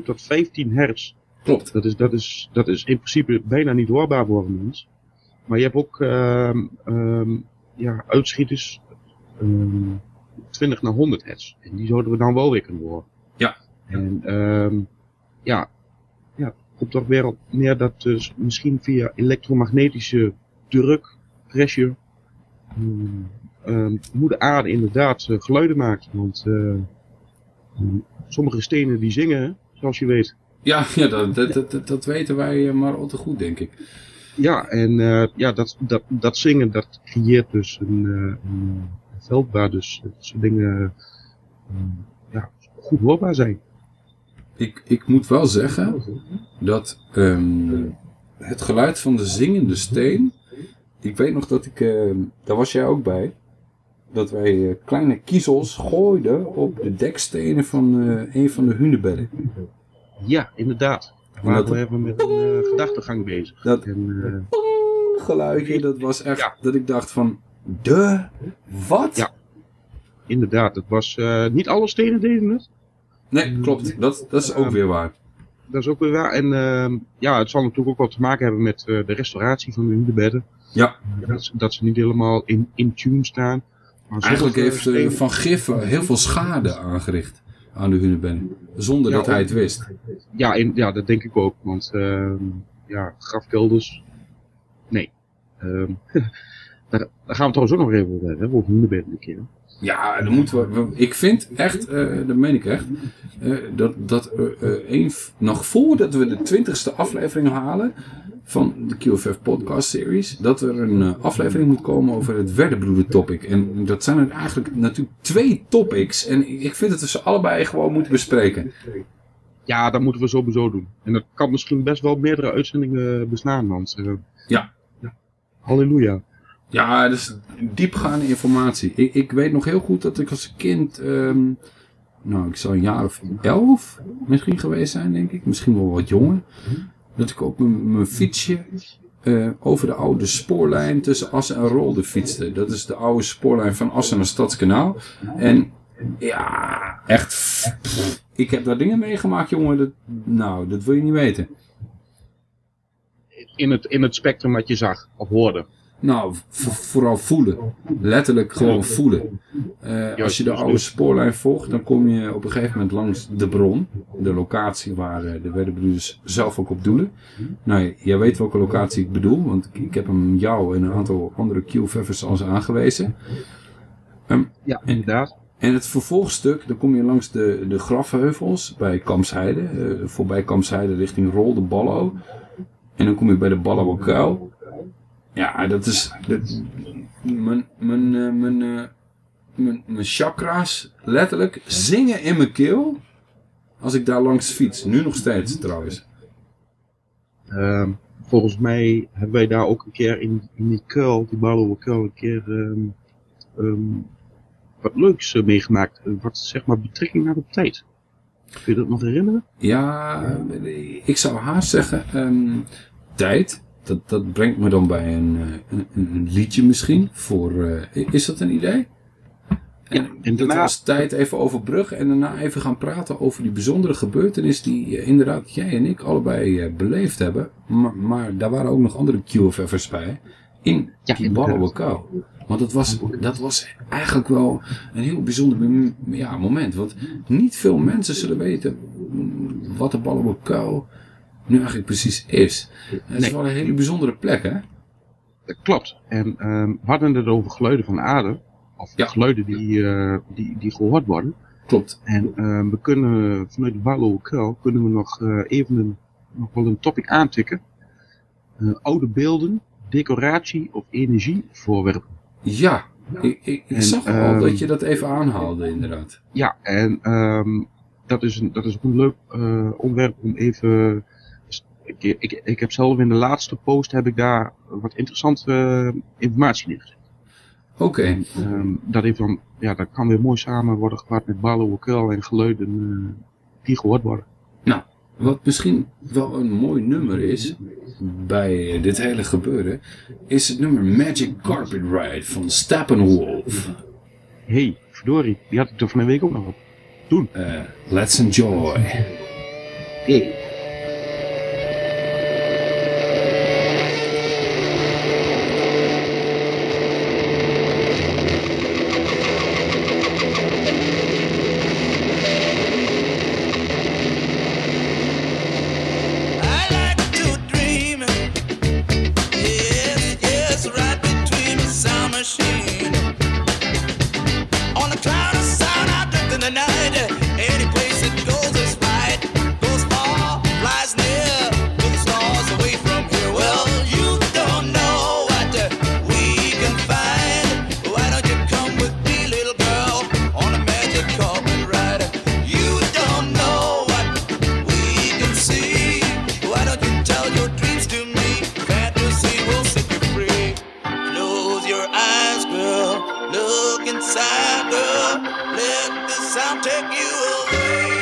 0,1 tot 15 hertz. Klopt. Dat is, dat, is, dat is in principe bijna niet hoorbaar voor een mens. Maar je hebt ook ehm, ja, uitschieters ehm 20 naar 100 hertz. En die zouden we dan wel weer kunnen horen. Ja. En ja, ja, komt toch weer op neer dat dus misschien via elektromagnetische druk, pressure, moeder aarde inderdaad eh, geluiden maakt. Want eh, sommige stenen die zingen, zoals je weet. Ja, ja dat, dat, dat, dat- weten wij eh, maar al te goed, denk ik. Ja, en eh, ja, dat, dat, dat zingen, dat creëert dus een, eh, een veld waar dus soort dingen eh, ja, goed hoorbaar zijn. Ik, ik moet wel zeggen dat ehm, het geluid van de zingende steen. Ik weet nog dat ik, ehm, daar was jij ook bij, dat wij kleine kiezels gooiden op de dekstenen van een van de hunebedden. Ja, inderdaad. Maar dat- we hebben met een eh, gedachtegang bezig. Dat En, eh, geluidje, dat was echt, dat ik dacht van, de, wat? Ja, inderdaad. Het was, eh, niet alle stenen deden het. Nee, klopt. Dat, dat is ook weer waar. Dat is ook weer waar. En ehm, ja, het zal natuurlijk ook wat te maken hebben met de restauratie van de hunebedden. Ja. Dat, ze- dat ze niet helemaal in, in tune staan. Maar Eigenlijk heeft Van Gif eh, heel veel schade aangericht aan de hunebedden. Zonder Ja, dat hij het wist. Ja, in, ja, dat denk ik ook. Want ehm, ja, grafkelders. Nee. Ehm, daar, daar gaan we trouwens ook nog even over hebben, over hunebedden een keer. Ja, dan moeten we, ik vind echt, eh dat meen ik echt, eh, dat, dat eh, een, nog voordat we de twintigste aflevering halen van de QFF podcast series, dat er een aflevering moet komen over het Werdebroeder topic. En dat zijn er eigenlijk natuurlijk twee topics. En ik vind dat we ze allebei gewoon moeten bespreken. Ja, dat moeten we sowieso doen. En dat kan misschien best wel meerdere uitzendingen beslaan, want... eh, Ja. Halleluja. Ja, dat is diepgaande informatie. Ik, ik weet nog heel goed dat ik als kind, ehm, nou ik zal een jaar of elf misschien geweest zijn denk ik, misschien wel wat jonger. Dat ik op mijn fietsje eh, over de oude spoorlijn tussen Assen en Rolde fietste. Dat is de oude spoorlijn van Assen naar Stadskanaal. En ja, echt, ik heb daar dingen meegemaakt jongen, dat, nou dat wil je niet weten. In het, in het spectrum wat je zag, of hoorde. Nou, vo- vooral voelen. Letterlijk gewoon voelen. Eh, als je de oude spoorlijn volgt, dan kom je op een gegeven moment langs de bron. De locatie waar eh, de Weddenbroeders zelf ook op doelen. Nou, jij weet welke locatie ik bedoel, want ik, heb hem jou en een aantal andere QFF'ers al eens aangewezen. Ehm, Ja, inderdaad. en het vervolgstuk, dan kom je langs de, de grafheuvels bij Kamsheide. eh, voorbij Kamsheide richting Rolde Ballo. En dan kom je bij de Ballauwe Ja, dat is... dat- mijn, mijn, eh, mijn, eh, mijn, mijn chakra's letterlijk zingen in mijn keel als ik daar langs fiets. Nu nog steeds trouwens. Ehm, volgens mij hebben wij daar ook een keer in, in die kuil, die Barlowe kuil, een keer ehm, ehm, wat leuks eh, meegemaakt. Wat zeg maar betrekking naar de tijd. Kun je dat nog herinneren? Ja, ik zou haast zeggen, ehm, tijd. Dat, dat brengt me dan bij een, eh, een, een- liedje misschien. Voor, eh, is dat een idee? Ja, en en dat was tijd even overbruggen en daarna even gaan praten over die bijzondere gebeurtenis die eh, inderdaad jij en ik allebei beleefd hebben. Maar, maar daar waren ook nog andere QFF'ers bij. In Ja, die. Ballenbekau. Want dat was, dat was eigenlijk wel een heel bijzonder ja, moment. Want niet veel mensen zullen weten wat de Ballenbekau nu eigenlijk precies is. Het is wel een hele bijzondere plek, hè? Dat klopt. En ehm, we hadden het over geluiden van aarde. Of Ja. geluiden die, eh, die, die gehoord worden. Klopt. En ehm, we kunnen vanuit de kuil kunnen we nog eh, even een, nog wel een topic aantikken. Eh, oude beelden, decoratie of energievoorwerpen. Ja, ik, ik, ik En, zag al ehm, dat je dat even aanhaalde, inderdaad. Ja, en ehm, dat, is een, dat is ook een leuk onderwerp om even... Ik, ik, ik heb zelf in de laatste post heb ik daar wat interessante eh, informatie neergezet. Oké. Ehm, dat, heeft dan, ja, dat kan weer mooi samen worden gepraat met Barlowe Kuil en geluiden eh, die gehoord worden. Nou, wat misschien wel een mooi nummer is, bij dit hele gebeuren is het nummer Magic Carpet Ride van Steppenwolf. hey, verdorie, die had ik toch van een week ook nog op. Toen. Uh, let's enjoy. Hey. insider. Let the sound take you away.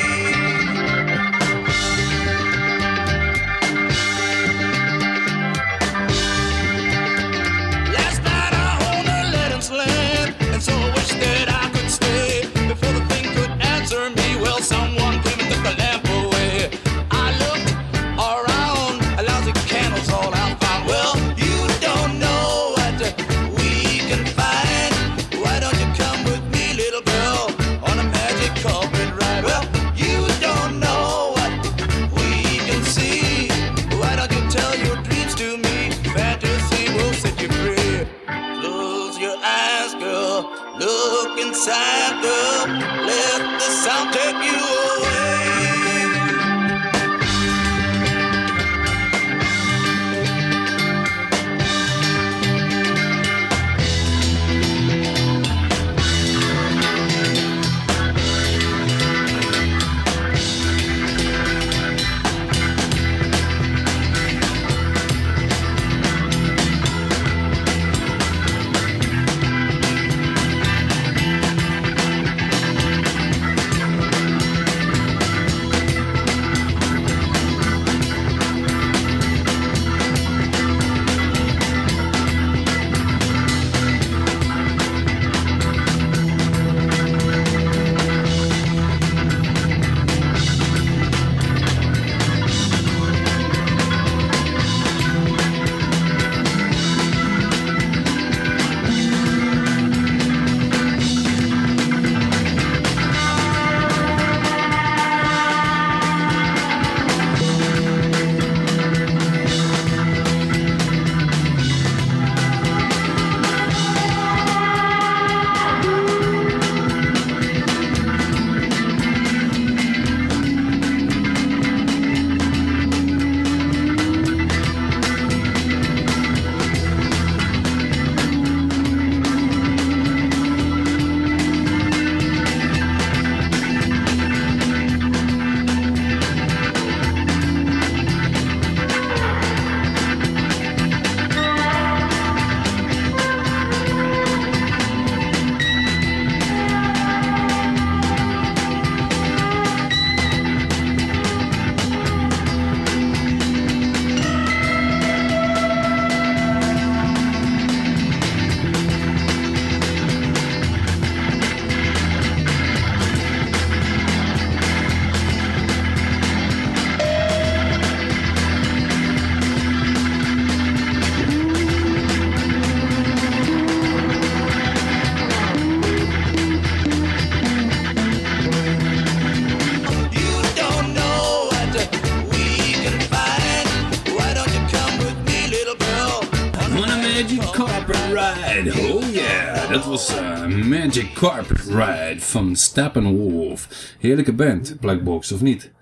Magic Carpet Ride van Steppenwolf. Heerlijke band, Blackbox, of niet?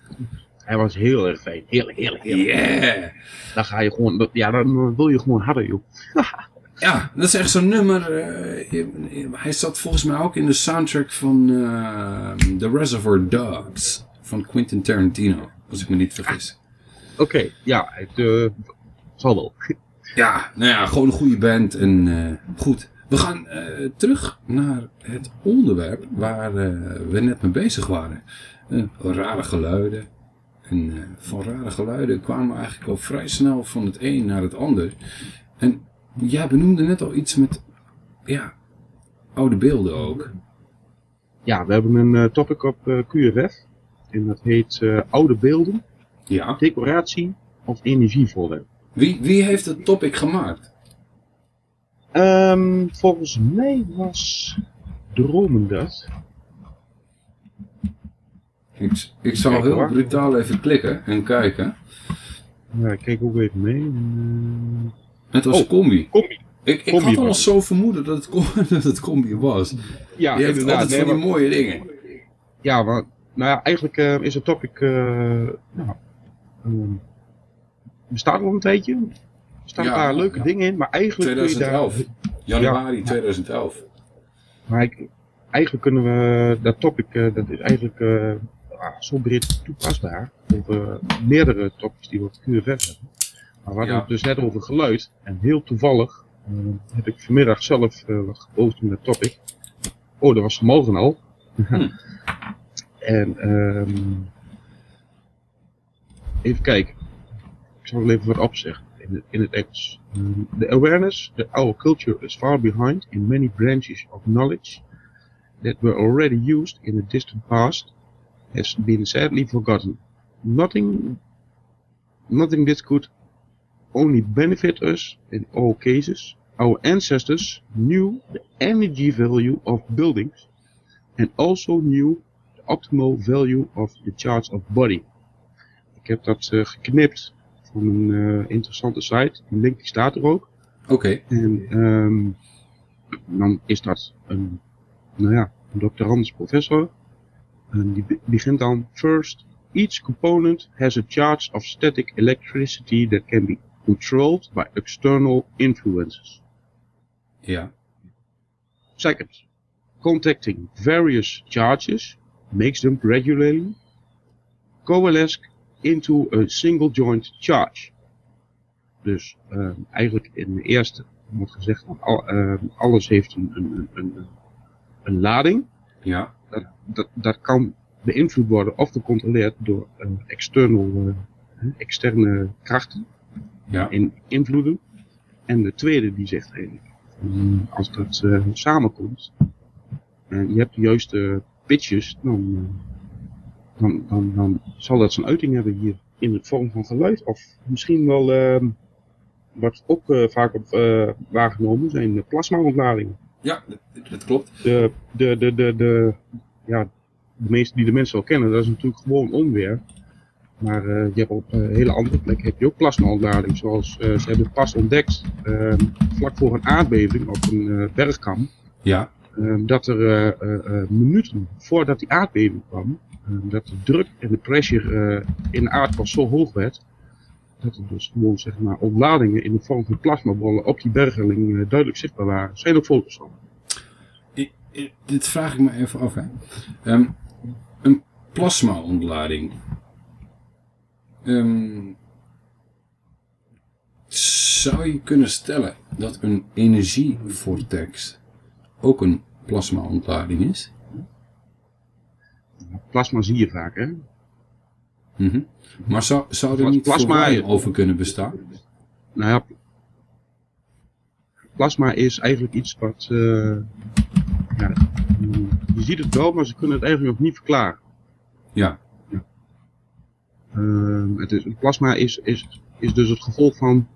Hij was heel erg fijn. Heerlijk, heerlijk, heerlijk. Yeah! Dan ga je gewoon, ja, dan wil je gewoon harder, joh. ja, dat is echt zo'n nummer. Uh, hij zat volgens mij ook in de soundtrack van uh, The Reservoir Dogs van Quentin Tarantino, als ik me niet vergis. Oké, okay, ja, het uh, zal wel. Ja, nou ja, gewoon een goede band en goed. We gaan uh, terug naar het onderwerp waar uh, we net mee bezig waren. Uh, rare geluiden En eh, van rare geluiden kwamen we eigenlijk al vrij snel van het een naar het ander. En jij benoemde net al iets met, ja, oude beelden ook. Ja, we hebben een eh, topic op eh, QFF. En dat heet eh, Oude beelden, Ja. decoratie of energievoorwerp. Wie, wie heeft het topic gemaakt? Ehm, volgens mij was Dromen dat. Ik, ik zal heel brutaal even klikken en kijken. Ja, ik kijk ook even mee. En, Het was Oh, combi. Combi. Ik, ik Combi had al zo vermoeden dat het, dat het combi was. Ja, heeft inderdaad. altijd Nee, van die maar- mooie dingen. Ja, maar nou ja, eigenlijk eh, is het topic. eh nou, ehm, bestaat nog een tijdje. Er staan Ja, een paar leuke ja. dingen in, maar eigenlijk. kun je 2011. Daar, Januari Ja. 2011. maar ik, eigenlijk kunnen we dat topic, eh, dat is eigenlijk eh, ah, zo breed toepasbaar. Over meerdere topics die we op QFF hebben. Maar we hadden het dus net over geluid. En heel toevallig eh, heb ik vanmiddag zelf eh, wat gepost met dat topic. Oh, dat was vanmorgen al. en ehm even kijken. Ik zal er even wat opzeggen in, Engels. Um, the awareness that our culture is far behind in many branches of knowledge that were already used in the distant past has been sadly forgotten. Nothing, nothing that could only benefit us in all cases. Our ancestors knew the energy value of buildings and also knew the optimal value of the charge of body. Ik heb dat eh, geknipt van een eh, interessante site. De link die staat er ook. Oké. En ehm, dan is dat een, nou ja, een doctorandus professor. En die be- begint dan first. Each component has a charge of static electricity that can be controlled by external influences. Ja. Second, contacting various charges makes them gradually coalesce into a single joint charge. Dus ehm, eigenlijk in de eerste wordt gezegd al, ehm, alles heeft een, een, een, een, lading. Ja. Dat, dat, dat kan beïnvloed worden of gecontroleerd door eh, external, eh, externe krachten Ja. in invloeden. En de tweede die zegt eigenlijk, mm, als dat eh, samenkomt en je hebt de juiste pitches, dan, eh, dan, dan, dan zal dat zijn uiting hebben hier in de vorm van geluid. Of misschien wel, eh, wat ook eh, vaak op eh, waargenomen zijn, plasmaontladingen. Ja, dat, dat klopt. De, de, de, de, de, ja, de meeste die de mensen wel kennen, dat is natuurlijk gewoon onweer. Maar eh, je hebt op hele andere plekken heb je ook plasmaontlading. Zoals ze hebben pas ontdekt, eh, vlak voor een aardbeving op een bergkam. Ja. eh, dat er minuten voordat die aardbeving kwam, dat de druk en de pressure eh, in de aardkorst zo hoog werd. Dat er dus gewoon zeg maar ontladingen in de vorm van plasmabollen op die bergeling eh, duidelijk zichtbaar waren. Zijn ook foto's van. Dit vraag ik me even af. Hè. Ehm, een plasma-ontlading. Ehm, zou je kunnen stellen dat een energievortex ook een plasma-ontlading is? Plasma zie je vaak, hè? Mhm. Maar zou, zou er niet plasma- over kunnen bestaan? Nou ja, plasma is eigenlijk iets wat, eh, ja, mm, je ziet het wel, maar ze kunnen het eigenlijk nog niet verklaren. Ja. Ehm, het is, plasma is, is, is dus het gevolg van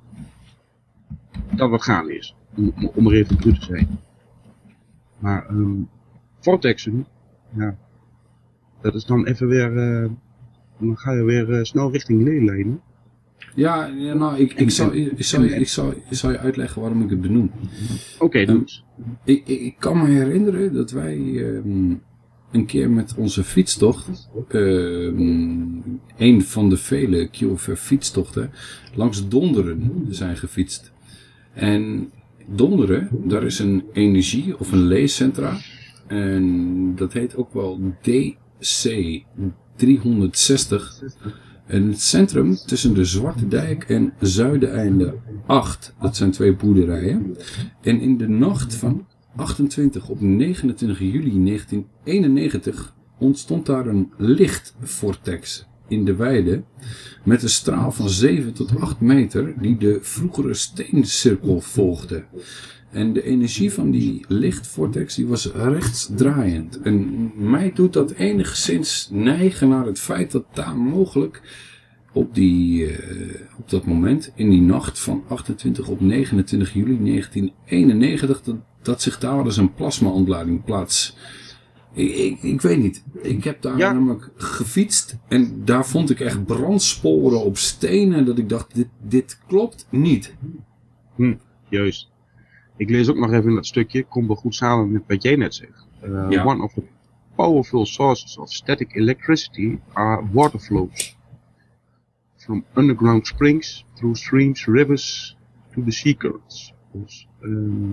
dat wat gaande is, om, om- er even cru te zijn. Maar ehm vortexen, ja, dat is dan even weer, eh, dan ga je weer eh, snel richting leelijnen. Ja, ja, nou, ik, ik, zal, ik, zal, ik, zal, ik je uitleggen waarom ik het benoem. Oké, doe eens. ik, ik, ik kan me herinneren dat wij ehm, een keer met onze fietstocht, ehm, een van de vele QFF fietstochten, langs Donderen zijn gefietst. En Donderen, daar is een energie- of een leescentra. En dat heet ook wel DC 360. En het centrum tussen de Zwarte Dijk en Zuideinde 8, dat zijn twee boerderijen. En in de nacht van 28 op 29 juli 1991 ontstond daar een lichtvortex. in de weide met een straal van 7 tot 8 meter die de vroegere steencirkel volgde. En de energie van die lichtvortex die was rechtsdraaiend. En mij doet dat enigszins neigen naar het feit dat daar mogelijk op, die, eh, op dat moment, in die nacht van 28 op 29 juli 1991, dat, dat zich daar wel eens een plasmaontlading plaats. Ik, ik, ik weet niet. Ik heb daar namelijk gefietst en daar vond ik echt brandsporen op stenen. Dat ik dacht, dit, dit klopt niet. Hm, juist. Ik lees ook nog even in dat stukje, komt wel goed samen met wat jij net zegt. Uh, Ja. One of the powerful sources of static electricity are water flows. From underground springs, through streams, rivers, to the sea currents. Dus, ehm,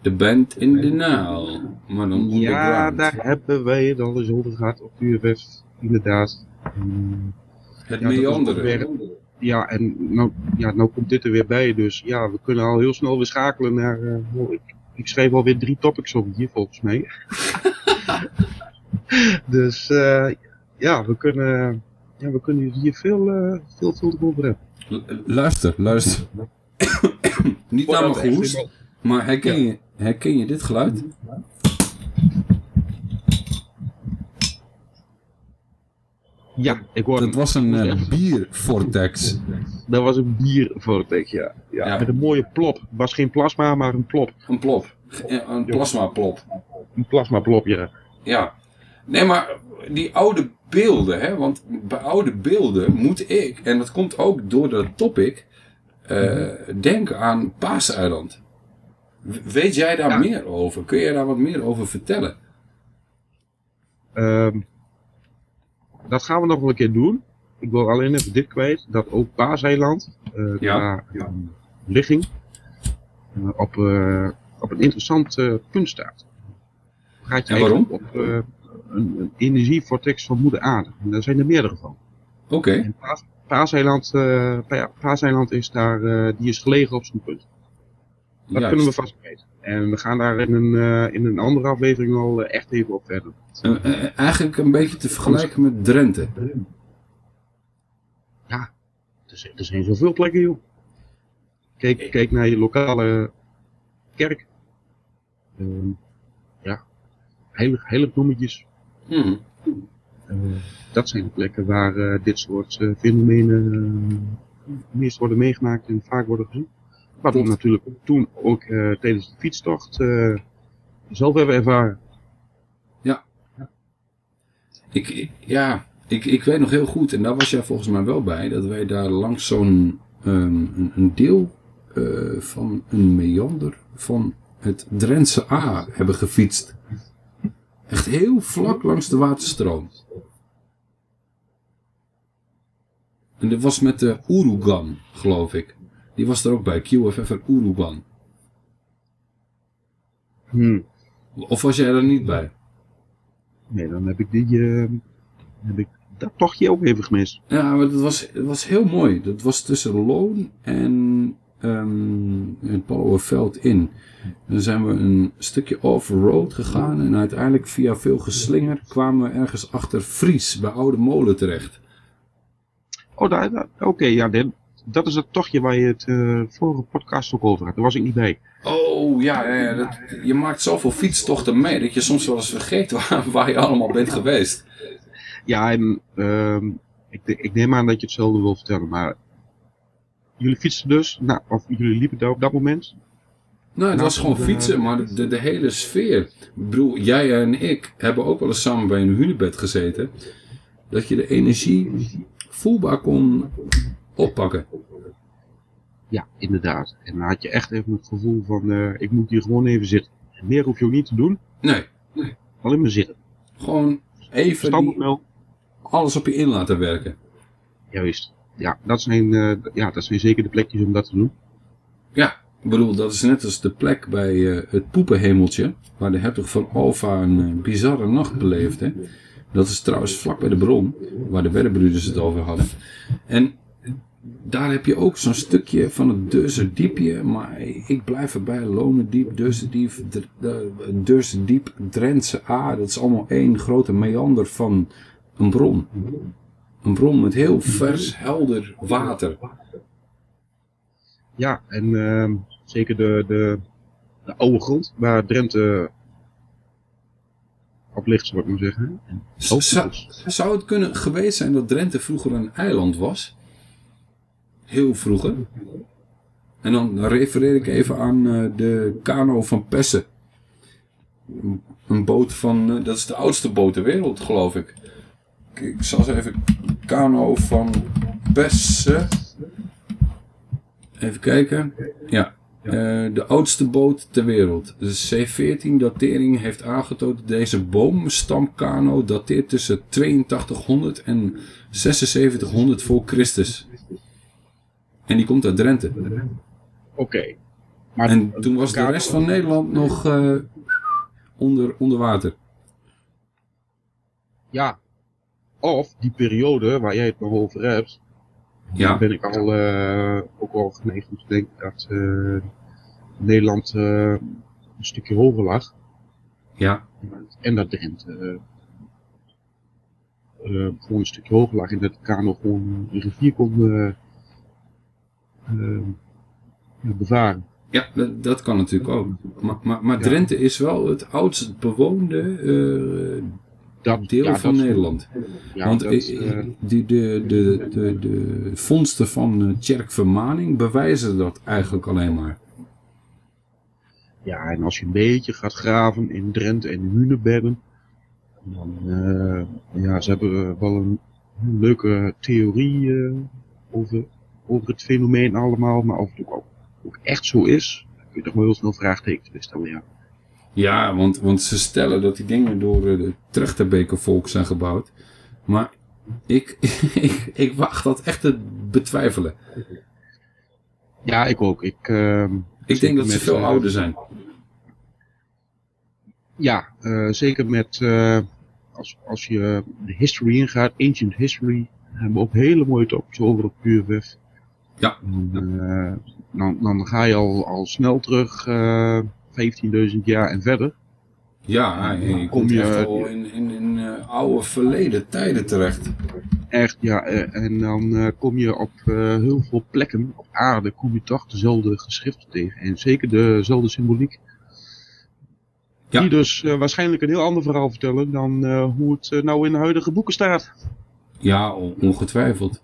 De band in de naal. Maar dan ja, daar hebben wij het al eens over gehad op UFF, inderdaad. Ehm, Het ja, meanderen. Ja, en nou, ja, nou komt dit er weer bij, dus ja, we kunnen al heel snel weer schakelen naar... eh, oh, ik, ik schreef alweer drie topics over hier, volgens mij. dus eh, ja, we kunnen, ja, we kunnen hier veel, eh veel, veel over hebben. L- Luister, luister. Niet naar mijn gehoest, maar herken, je, herken je dit geluid? Ja, ik hoor Dat was een eh, biervortex. Dat was een biervortex, ja. ja. Ja. Met een mooie plop. Het was geen plasma, maar een plop. Een plop. Een plasmaplop. Een plasmaplop, ja. Ja. Nee, maar die oude beelden, hè, want bij oude beelden moet ik, en dat komt ook door dat topic, eh, denken aan Paaseiland. Weet jij daar meer over? Kun je daar wat meer over vertellen? Ehm, dat gaan we nog wel een keer doen. Ik wil alleen even dit kwijt. Dat ook Paaseiland, eh Ja. qua eh, ligging, eh, op, op een interessant punt staat. Gaat je En waarom? op een, een energievortex van moeder aarde. En daar zijn er meerdere van. Oké. Paas, Paaseiland, Pa- Paaseiland is daar, die is gelegen op zo'n punt. Dat Juist. kunnen we vast weten. En we gaan daar in een, eh, in een andere aflevering al eh, echt even op verder. Eh, eigenlijk een beetje te vergelijken met Drenthe. Ja, er zijn, er zijn zoveel plekken, joh. Kijk, kijk naar je lokale kerk. Ehm, ja, heilig, heiligdommetjes. Mhm. Eh, dat zijn de plekken waar dit soort fenomenen meest worden meegemaakt en vaak worden gezien. Wat we natuurlijk toen ook eh, tijdens de fietstocht eh, zelf hebben ervaren. Ja. Ik, ik- ja, ik, ik weet nog heel goed, en daar was jij volgens mij wel bij, dat wij daar langs zo'n ehm, een, een deel eh, van een meander van het Drentse A hebben gefietst. Echt heel vlak langs de waterstroom. En dat was met de Urugan, geloof ik. Die was er ook bij, QFFR Urugan. Hmm. Of was jij er niet bij? Nee, dan heb ik die, eh, heb ik dat tochtje ook even gemist. Ja, maar dat was, het was heel mooi. Dat was tussen Loon en ehm het Palloerveld in. Dan zijn we een stukje off-road gegaan en uiteindelijk via veel geslinger kwamen we ergens achter Fries bij Oude Molen terecht. Oh, daar, daar- oké, ja, dat, dat is het tochtje waar je het eh, vorige podcast ook over had. Daar was ik niet bij. Oh ja, ja, dat, je maakt zoveel fietstochten mee dat je soms wel eens vergeet waar, waar je allemaal bent geweest. Ja, en ehm, ik, ik neem aan dat je hetzelfde wil vertellen, maar jullie fietsten dus, nou, of jullie liepen daar op dat moment? Nou, het Nou, was gewoon fietsen, maar de, de, de hele sfeer. Ik bedoel, jij en ik hebben ook wel eens samen bij een hunebed gezeten. Dat je de energie voelbaar kon oppakken. Ja, inderdaad. En dan had je echt even het gevoel van, eh, ik moet hier gewoon even zitten. En meer hoef je ook niet te doen. Nee. Alleen maar zitten. Gewoon even die- alles op je in laten werken. Juist. Ja, dat zijn, eh, ja, dat zijn zeker de plekjes om dat te doen. Ja, ik bedoel, dat is net als de plek bij eh, het poepenhemeltje. Waar de hertog van Alfa een bizarre nacht beleefde. Dat is trouwens vlak bij de bron. Waar de Werdebruders het over hadden. En daar heb je ook zo'n stukje van het Deurserdiepje. Maar ik blijf erbij. Lonendiep, Deurserdiep, Dr- de- Deurserdiep, Drentse A. Dat is allemaal één grote meander van een bron. Een bron met heel vers, helder water. Ja, en ehm, zeker de, de, de oude grond waar Drenthe op ligt, zou ik maar zeggen. Zou, zou het kunnen geweest zijn dat Drenthe vroeger een eiland was? Heel vroeger. En dan refereer ik even aan eh, de kano van Pessen. Een- boot van, eh, dat is de oudste boot ter wereld, geloof ik. Ik, zal eens even, kano van Pessen. Even kijken. Ja, eh, de oudste boot ter wereld. De C14-datering heeft aangetoond dat deze boomstamkano dateert tussen 8200 en 7600 voor Christus. En die komt uit Drenthe. Oké. En toen was de rest van Nederland nog eh, onder, onder water. Ja. Of die periode waar jij het nog over hebt. Ja. Ben ik al eh, ook wel geneigd om te denken dat eh, Nederland een stukje hoger lag. Ja. En dat Drenthe gewoon een stukje hoger lag. En dat de kano gewoon een rivier kon eh, eh, ja, bevaren. Ja, dat, dat kan natuurlijk ook. Maar, maar, maar Drenthe is wel het oudst bewoonde eh, deel ja, van dat- Nederland. ja, Want dat, die, de, de, de, de vondsten van uh, Tjerk Vermaning bewijzen dat eigenlijk alleen maar. Ja, en als je een beetje gaat graven in Drenthe en Hunebedden, dan, eh, ja, ze hebben wel een, leuke theorie over, over het fenomeen allemaal, maar of het ook, ook echt zo is, daar kun je toch wel heel snel vraagtekens bij stellen, ja. Ja, want, want ze stellen dat die dingen door het Trechterbekervolk zijn gebouwd. Maar ik, ik, ik wacht dat echt te betwijfelen. Ja, ik ook. Ik, uh, ik denk dat ze met, veel uh, ouder zijn. Ja, uh, zeker met uh, als, als je de history ingaat, ancient history, hebben we ook hele mooie topics over op PureWeb. Ja. Uh, dan, dan ga je al, al snel terug uh, 15.000 jaar en verder. Ja, je Dan komt je echt al in, in, in uh, oude verleden tijden terecht. Echt, ja. En dan kom je op heel veel plekken op aarde, kom je toch dezelfde geschriften tegen. En zeker dezelfde symboliek. Ja. Die dus uh, waarschijnlijk een heel ander verhaal vertellen dan uh, hoe het uh, nou in de huidige boeken staat. Ja, ongetwijfeld.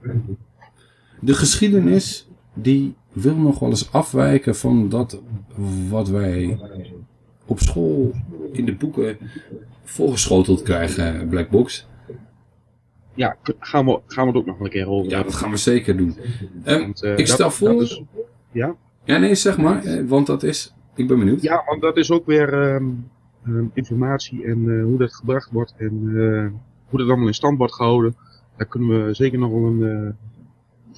De geschiedenis die wil nog wel eens afwijken van dat wat wij op school in de boeken voorgeschoteld krijgen, Blackbox. Ja, gaan we, gaan we het ook nog een keer over Ja, dat gaan we zeker doen. Um, want, uh, ik stel dat, voor... Dat is, ja? Ja, nee, zeg maar, want dat is... Ik ben benieuwd. Ja, want dat is ook weer um, um, informatie en uh, hoe dat gebracht wordt en uh, hoe dat allemaal in stand wordt gehouden. Daar kunnen we zeker nog wel een,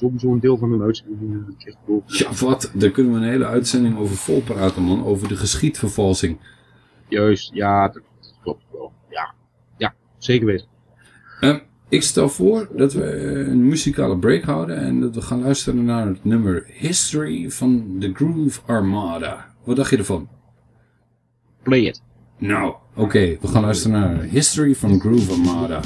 een deel van een uitzending over. Ja, wat? Daar kunnen we een hele uitzending over vol praten, man. Over de geschiedvervalsing. Juist, ja, dat klopt wel. Ja, ja zeker weten. Um, ik stel voor dat we een muzikale break houden en dat we gaan luisteren naar het nummer History van The Groove Armada. Wat dacht je ervan? Play it. Nou, oké. Okay, we gaan luisteren naar History van Groove Armada.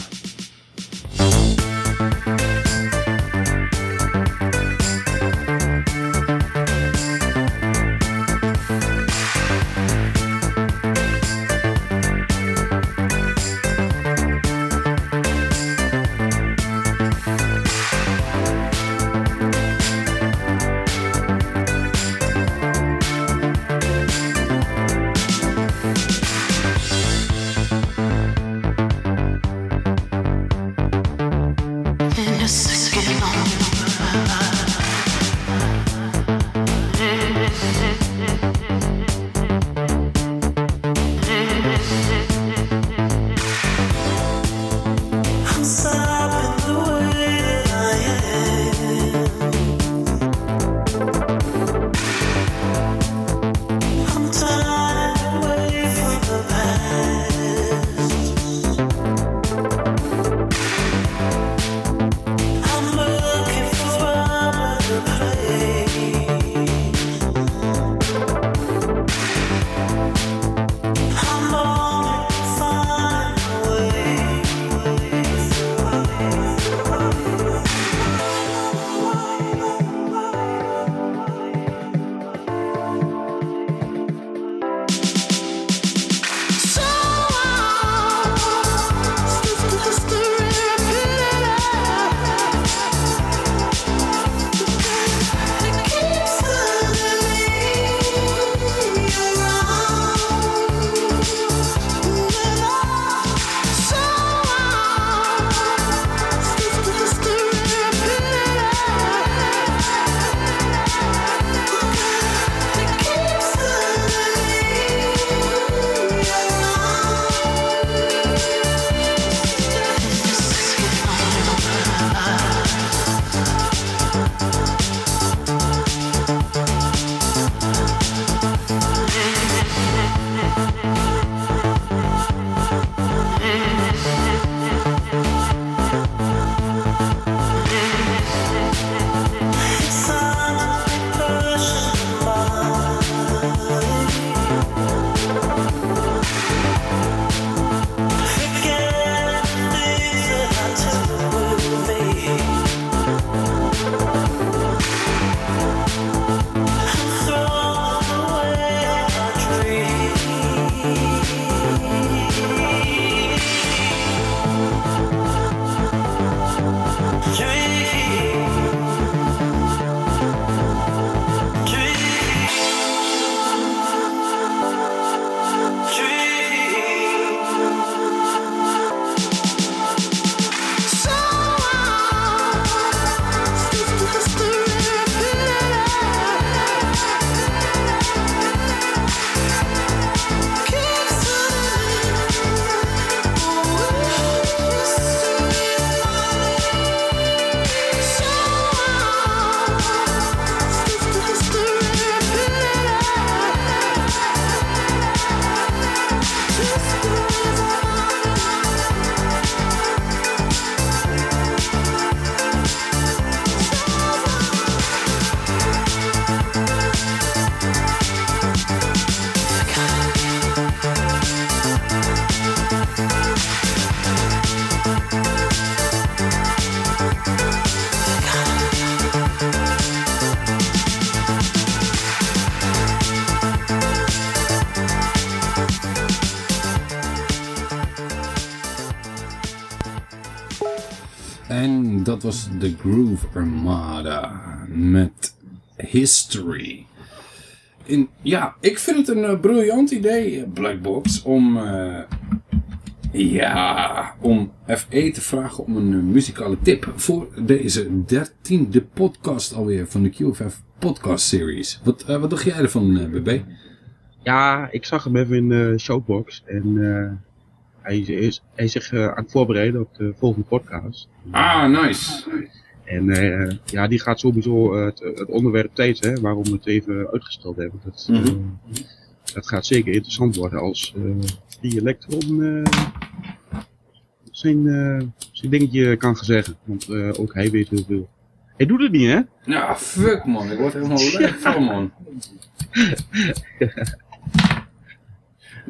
De Groove Armada met History. Ja, ik vind het een eh, briljant idee, eh, Blackbox, om, eh, ja, om FE te vragen om een muzikale tip voor deze dertiende podcast alweer van de QFF podcast series. Wat, wat dacht jij ervan, BB? Ja, ik zag hem even in de showbox en hij, is, hij is zich eh, aan het voorbereiden op de volgende podcast. Ah, nice. En eh, ja, die gaat sowieso eh, het, het onderwerp tijd, hè, waarom we het even uitgesteld hebben. Dat, Mhm. dat gaat zeker interessant worden als die Electron eh, zijn, zijn dingetje kan zeggen. Want ook hij weet heel veel. Hij doet het niet, hè? Ja, fuck man, ik word helemaal leuk van man.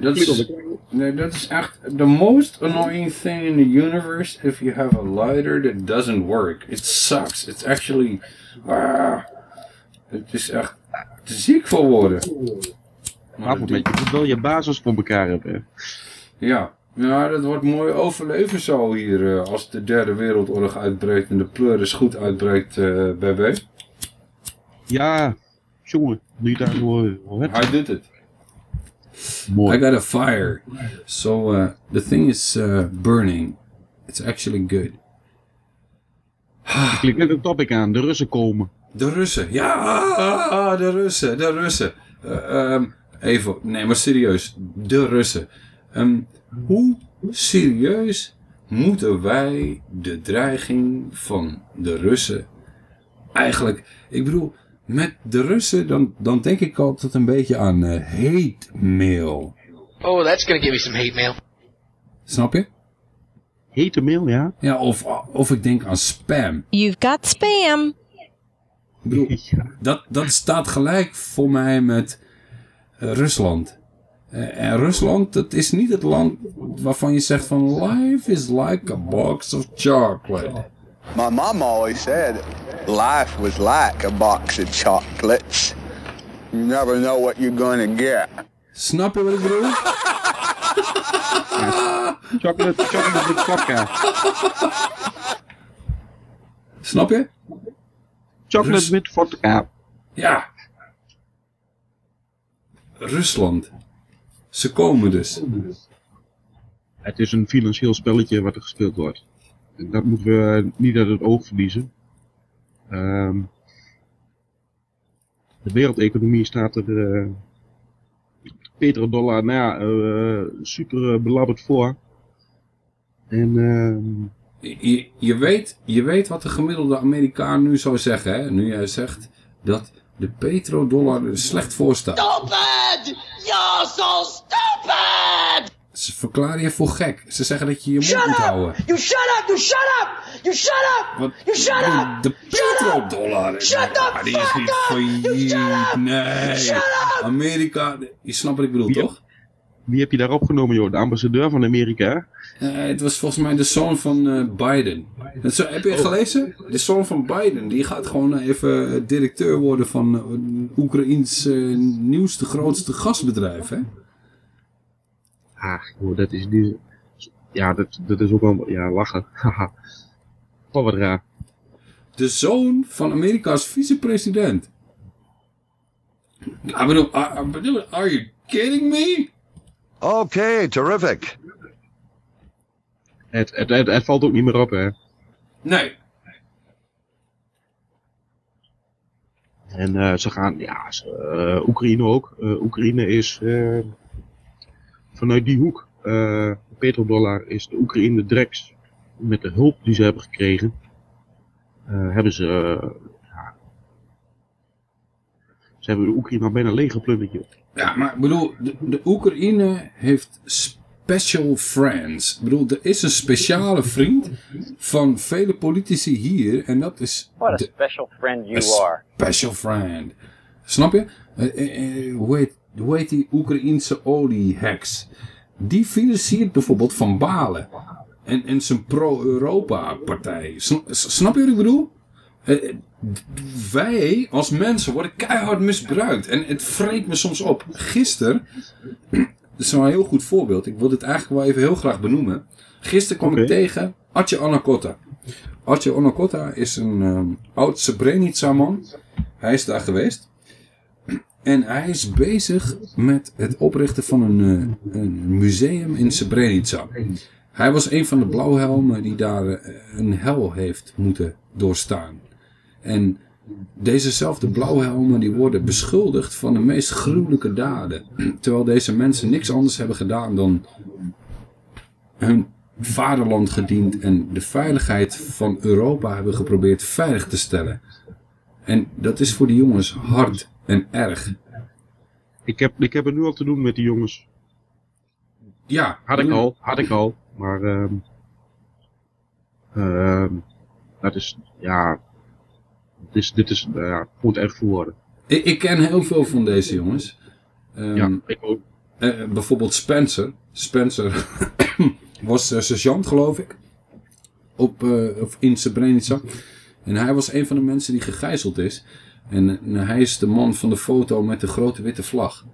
Dat is, nee, dat is echt the most annoying thing in the universe if you have a lighter that doesn't work. It sucks. It's actually... Ah, het is echt te ziek voor woorden. Maar met je moet wel je basis voor elkaar hebben. Ja. ja, dat wordt mooi overleven zo hier eh, als de derde wereldoorlog uitbreekt en de pleuris goed uitbreekt eh BB. Ja, jongen, je daar? Hij doet het. Mooi. I got a fire. So uh, the thing is uh, burning. It's actually good. Ik klik net een topic aan, de Russen komen. De Russen. Ja, de Russen. De Russen. Eh, ehm, even, nee maar serieus. De Russen. Ehm, hoe serieus moeten wij de dreiging van de Russen eigenlijk... Ik bedoel, met de Russen dan, dan denk ik altijd een beetje aan eh, hate mail. Oh, that's gonna give me some hate mail. Snap je? Hete mail, ja? Ja, of, of ik denk aan spam. You've got spam. Ik bedoel, dat, dat staat gelijk voor mij met eh, Rusland. Eh, en Rusland, dat is niet het land waarvan je zegt van life is like a box of chocolate. My mom always said life was like a box of chocolates. You never know what you're gonna get. Snap je wat ik bedoel? Chocolate, chocolate met vodka. Snap je? Chocolate met vodka. Ja. Rusland. Ze komen dus. Het is een financieel spelletje wat er gespeeld wordt. Dat moeten we niet uit het oog verliezen. Ehm, de wereldeconomie staat er eh petrodollar nou ja, eh, super eh, belabberd voor. En ehm, Je, je, weet, je weet wat de gemiddelde Amerikaan nu zou zeggen, hè? Nu jij zegt dat de petrodollar er slecht voor staat. Stupid! You're so stupid! Ze verklaren je voor gek. Ze zeggen dat je je mond Shut moet up! houden. You shut up! You shut up! You shut up! Wat? You shut up! De petrodollar. Shut the Ja, die is niet up! failliet. Nee. Shut up! Amerika, je snapt wat ik bedoel, toch? wie heb je daar opgenomen, joh? De ambassadeur van Amerika? Eh, het was volgens mij de zoon van eh, Biden. Dat zo, heb je het gelezen? De zoon van Biden, die gaat gewoon even eh, directeur worden van uh, Oekraïns eh, nieuwste, grootste gasbedrijf, hè? Ah, joh, dat is niet... Ja, dat, dat is ook wel... Ja, lachen. Haha. oh, wat raar. De zoon van Amerika's vicepresident. I bedoel, I, I bedoel, are you kidding me? Okay, terrific. Het, het, het, het valt ook niet meer op, hè. Nee. En eh, ze gaan, ja, ze, eh, Oekraïne ook. Eh, Oekraïne is eh, vanuit die hoek, eh, de petrodollar, is de Oekraïne direct met de hulp die ze hebben gekregen, eh, hebben ze, eh, ja, ze hebben de Oekraïne al bijna leeg geplunderd, joh. Ja, maar ik bedoel, de, de Oekraïne heeft special friends. Ik bedoel, er is een speciale vriend van vele politici hier en dat is What a de special friend you A are. special friend. Snap je? Eh, hoe, heet, hoe heet die Oekraïense olieheks? Die financiert bijvoorbeeld Van Balen. En, en zijn pro-Europa-partij. Sna- Snap je wat ik bedoel? Eh, eh, wij als mensen worden keihard misbruikt. En het vreet me soms op. Gisteren, dat is wel een heel goed voorbeeld. Ik wil dit eigenlijk wel even heel graag benoemen. Gisteren kwam ik tegen Atje Anacotta. Atje Anacotta is een ehm, oud Srebrenica-man. Hij is daar geweest. En hij is bezig met het oprichten van een, eh, een museum in Srebrenica. Hij was een van de blauwhelmen die daar eh, een hel heeft moeten doorstaan. En dezezelfde blauwhelmen die worden beschuldigd van de meest gruwelijke daden. Terwijl deze mensen niks anders hebben gedaan dan hun vaderland gediend en de veiligheid van Europa hebben geprobeerd veilig te stellen. En dat is voor die jongens hard en erg. Ik heb, ik heb het nu al te doen met die jongens. Ja. Had ik al, had ik al. Maar ehm ehm dat is, ja, dit is, dit is, echt voor worden. Ik, ik ken heel veel van deze jongens. Ehm, Ja, ik ook. eh, bijvoorbeeld Spencer. Spencer was eh, sergeant, geloof ik. Op, eh, of in Srebrenica. En hij was een van de mensen die gegijzeld is. En eh, hij is de man van de foto met de grote witte vlag.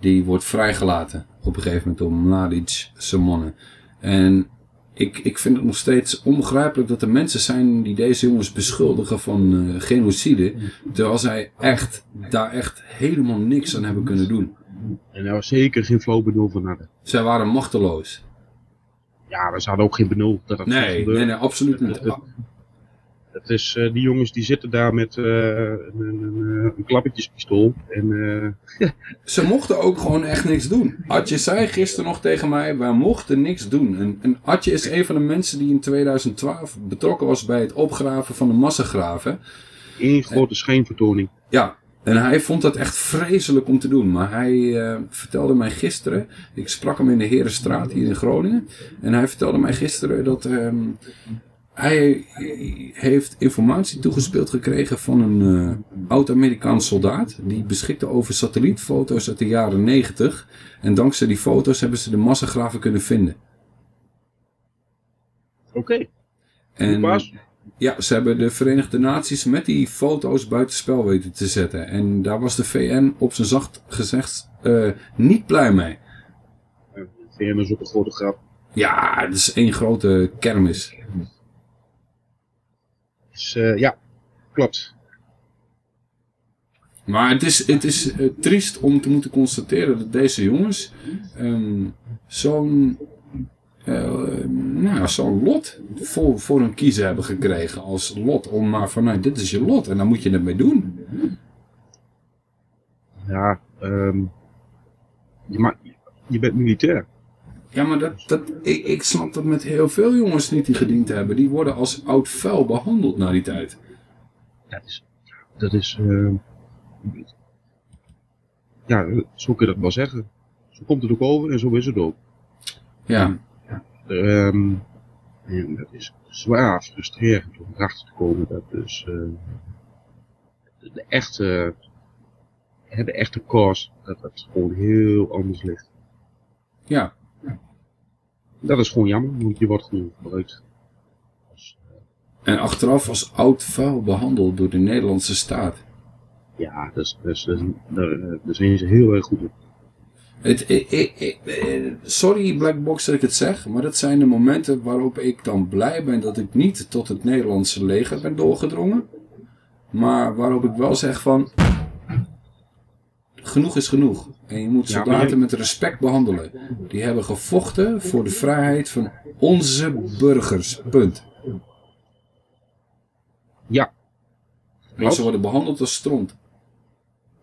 Die wordt vrijgelaten op een gegeven moment door Mladic, zijn mannen. En ik, ik vind het nog steeds onbegrijpelijk dat er mensen zijn die deze jongens beschuldigen van eh, genocide. Terwijl zij echt, daar echt helemaal niks aan hebben kunnen doen. En daar was zeker geen flow benul van hadden. Zij waren machteloos. Ja, maar ze hadden ook geen benul dat dat Nee, nee, nee, absoluut niet. Het, het- het is, eh, die jongens die zitten daar met eh, een, een, een, een klappertjespistool. En eh, Ze mochten ook gewoon echt niks doen. Adje zei gisteren nog tegen mij, wij mochten niks doen. En, en Adje is een van de mensen die in 2012 betrokken was bij het opgraven van de massagraven. één grote schijnvertoning. Ja, en hij vond dat echt vreselijk om te doen. Maar hij eh, vertelde mij gisteren, ik sprak hem in de Herenstraat hier in Groningen. En hij vertelde mij gisteren dat ehm, hij heeft informatie toegespeeld gekregen van een eh, oud-Amerikaans soldaat. Die beschikte over satellietfoto's uit de jaren 90. En dankzij die foto's hebben ze de massagraven kunnen vinden. Oké. En ja, ze hebben de Verenigde Naties met die foto's buitenspel weten te zetten. En daar was de VN op zijn zacht gezegd eh, niet blij mee. VN is ook een grote grap. Ja, het is één grote kermis. Dus, eh, ja, klopt. Maar het is, het is eh, triest om te moeten constateren dat deze jongens ehm, zo'n eh, nou, zo'n lot voor, voor hun kiezen hebben gekregen. Als lot om maar van, nou, dit is je lot en dan moet je het mee doen. Ja, ehm je, je bent militair. Ja, maar dat, dat, ik, ik snap dat met heel veel jongens niet die gediend hebben. Die worden als oud vuil behandeld na die tijd. Dat is, dat is ehm, ja, zo kun je dat wel zeggen. Zo komt het ook over en zo is het ook. Ja. Ehm, en dat is zwaar frustrerend om erachter te komen dat dus eh, de echte, de echte cause, dat dat gewoon heel anders ligt. Ja. Dat is gewoon jammer, want je wordt gewoon gebruikt. En achteraf als oud vuil behandeld door de Nederlandse staat. Ja, is, dat is, dat is, daar, daar zijn ze heel erg goed in. Het, ik, eh, sorry Black Box dat ik het zeg, maar dat zijn de momenten waarop ik dan blij ben dat ik niet tot het Nederlandse leger ben doorgedrongen. Maar waarop ik wel zeg van, genoeg is genoeg. En je moet soldaten met respect behandelen. Die hebben gevochten voor de vrijheid van onze burgers. Punt. Ja. Maar ze worden behandeld als stront.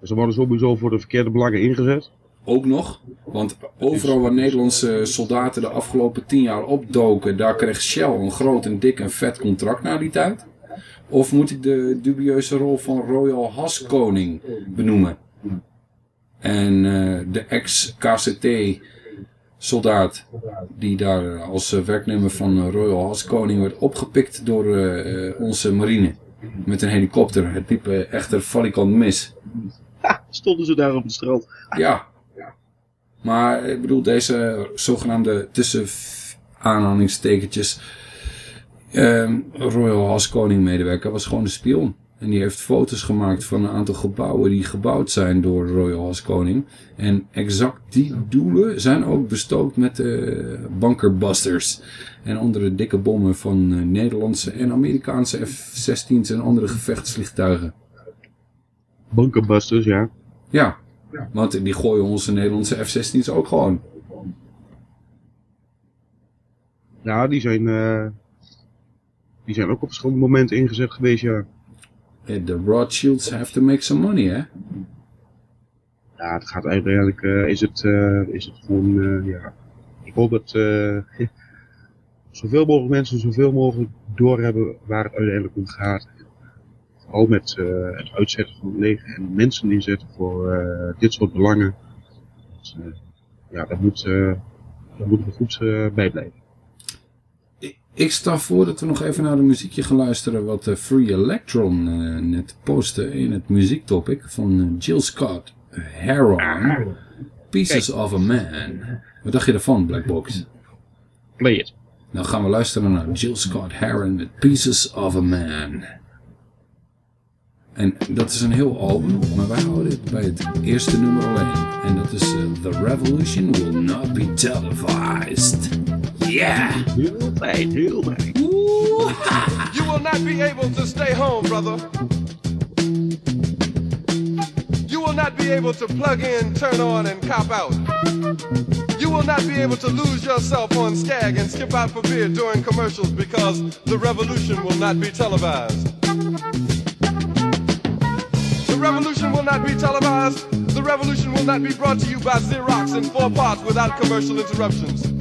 Ze worden sowieso voor de verkeerde belangen ingezet. Ook nog, want overal waar Nederlandse soldaten de afgelopen tien jaar opdoken, daar kreeg Shell een groot en dik en vet contract na die tijd. Of moet ik de dubieuze rol van Royal Haskoning benoemen? En eh, de ex-KCT soldaat die daar als eh, werknemer van eh, Royal Haskoning werd opgepikt door onze marine. Met een helikopter. Het liep echter valikant mis. Stonden ze daar op het strand. Ja. Maar ik bedoel, deze zogenaamde tussen aanhalingstekentjes ehm Royal Haskoning medewerker was gewoon een spion. En die heeft foto's gemaakt van een aantal gebouwen die gebouwd zijn door Royal Haskoning. En exact die doelen zijn ook bestookt met uh, bunkerbusters. En andere dikke bommen van uh, Nederlandse en Amerikaanse F-16's en andere gevechtsvliegtuigen. Bunkerbusters, ja. Ja, want die gooien onze Nederlandse F-16's ook gewoon. Ja, die zijn, uh, die zijn ook op verschillende momenten ingezet geweest, ja. The Rothschilds have to make some money, hè? Ja, het gaat eigenlijk, uh, is, het, uh, is het gewoon, uh, ja. Ik hoop dat zoveel mogelijk mensen zoveel mogelijk doorhebben waar het uiteindelijk om gaat. Vooral met het uitzetten van het leger en mensen inzetten voor dit soort belangen. Dus, ja, daar, moet, daar moeten we goed bij blijven. Ik stel voor dat we nog even naar de muziekje gaan luisteren wat Free Electron uh, net postte in het muziektopic van uh, Jill Scott Heron. Pieces Kijk. of a Man. Wat dacht je ervan, Blackbox? Play it. Nou gaan we luisteren naar Jill Scott Heron met Pieces of a Man. En dat is een heel album, maar wij houden dit bij het eerste nummer alleen. En dat is The Revolution Will Not Be Televised. Yeah! Heel fijn, heel fijn. You will not be able to stay home, brother. You will not be able to plug in, turn on, and cop out. You will not be able to lose yourself on Skag and skip out for beer during commercials because the revolution will not be televised. The revolution will not be televised. The revolution will not be brought to you by Xerox in four parts without commercial interruptions.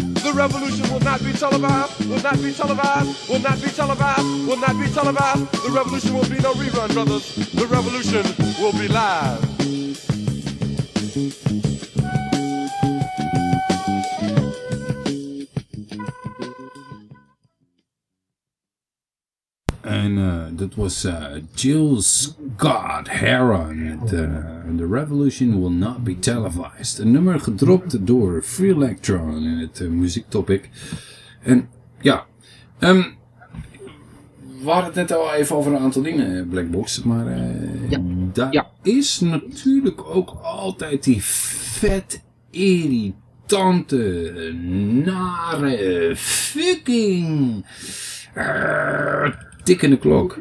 The revolution will not be televised, will not be televised, will not be televised, will not be televised. The revolution will be no rerun, brothers. The revolution will be live. En uh, dat was uh, Jill Scott Heron met uh, The Revolution Will Not Be Televised. Een nummer gedropt door Free Electron in het muziektopic. En ja, um, we hadden het net al even over een aantal dingen, Blackbox. Maar ja. daar ja. is natuurlijk ook altijd die vet irritante, nare, fucking... tikkende klok.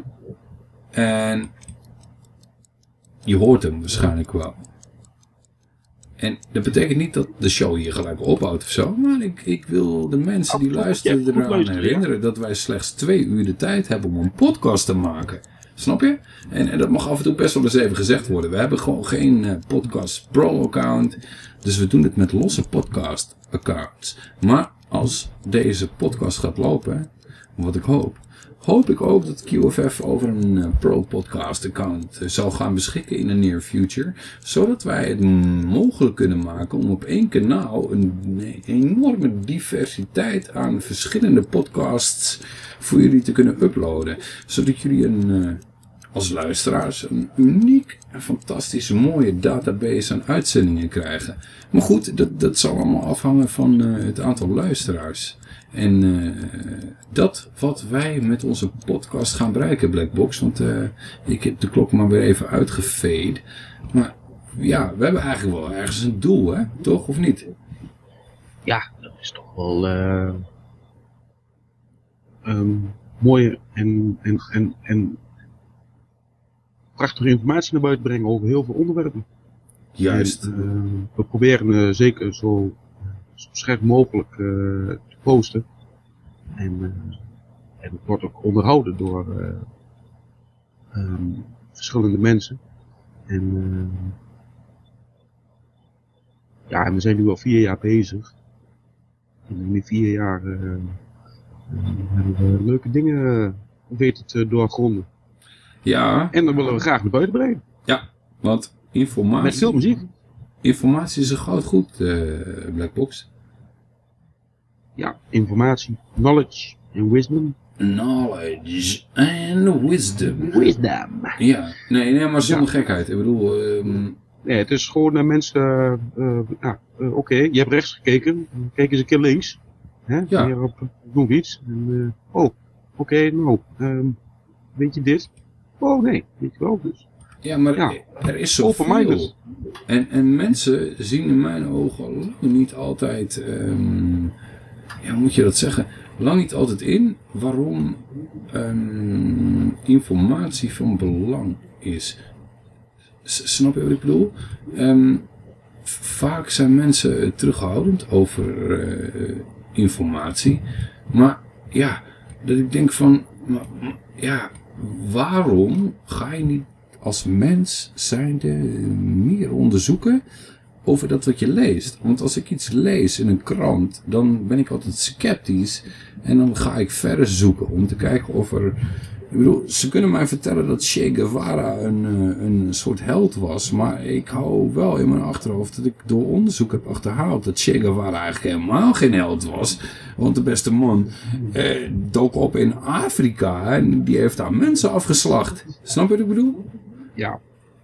En je hoort hem waarschijnlijk wel. En dat betekent niet dat de show hier gelijk ophoudt of zo. Maar ik, ik wil de mensen die luisteren eraan luisteren, ja. herinneren dat wij slechts twee uur de tijd hebben om een podcast te maken. Snap je? En, en dat mag af en toe best wel eens even gezegd worden. We hebben gewoon geen eh, podcast pro account. Dus we doen het met losse podcast accounts. Maar als deze podcast gaat lopen, wat ik hoop, hoop ik ook dat QFF over een eh, pro podcast account eh, zal gaan beschikken in de near future. Zodat wij het mogelijk kunnen maken om op één kanaal een enorme diversiteit aan verschillende podcasts voor jullie te kunnen uploaden. Zodat jullie een, eh, als luisteraars een uniek en fantastisch mooie database aan uitzendingen krijgen. Maar goed, dat, dat zal allemaal afhangen van eh, het aantal luisteraars. En eh, dat wat wij met onze podcast gaan bereiken, Blackbox. Want eh, ik heb de klok maar weer even uitgefade. Maar ja, we hebben eigenlijk wel ergens een doel, hè? Toch, of niet? Ja, dat is toch wel ehm, mooie en, en, en, en prachtige informatie naar buiten brengen over heel veel onderwerpen. Juist. En, eh, we proberen eh, zeker zo, zo scherp mogelijk eh, te posten. En, en het wordt ook onderhouden door eh, ehm, verschillende mensen. En ja, en we zijn nu al vier jaar bezig. En in die vier jaar hebben we leuke dingen weten te doorgronden. Ja. En dan willen we graag naar buiten brengen. Ja, want informatie... Met veel muziek. Informatie is een groot goed, eh, Blackbox. Ja, informatie, knowledge en wisdom. Knowledge and wisdom. Wisdom. Ja, nee, nee maar zonder gekheid. Ik bedoel, ehm, Nee, het is gewoon naar mensen, eh, eh, ja, eh, oké, je hebt rechts gekeken, kijk eens een keer links. Hè? Ja. Hier op, iets. En, oh, oké, nou, ehm, weet je dit? Oh nee, je wel, dus. Ja, maar Ja. er is zoveel. En, en mensen zien in mijn ogen lang niet altijd, ehm, ja, hoe moet je dat zeggen, lang niet altijd in waarom ehm, informatie van belang is. S- snap je wat ik bedoel? Ehm, vaak zijn mensen terughoudend over eh, informatie, maar ja, dat ik denk van, maar ja, waarom ga je niet als mens zijnde meer onderzoeken over dat wat je leest. Want als ik iets lees in een krant, dan ben ik altijd sceptisch. En dan ga ik verder zoeken om te kijken of er... Ik bedoel, ze kunnen mij vertellen dat Che Guevara een, eh, een soort held was. Maar ik hou wel in mijn achterhoofd dat ik door onderzoek heb achterhaald dat Che Guevara eigenlijk helemaal geen held was. Want de beste man eh, dook op in Afrika en die heeft daar mensen afgeslacht. Snap je wat ik bedoel? Ja,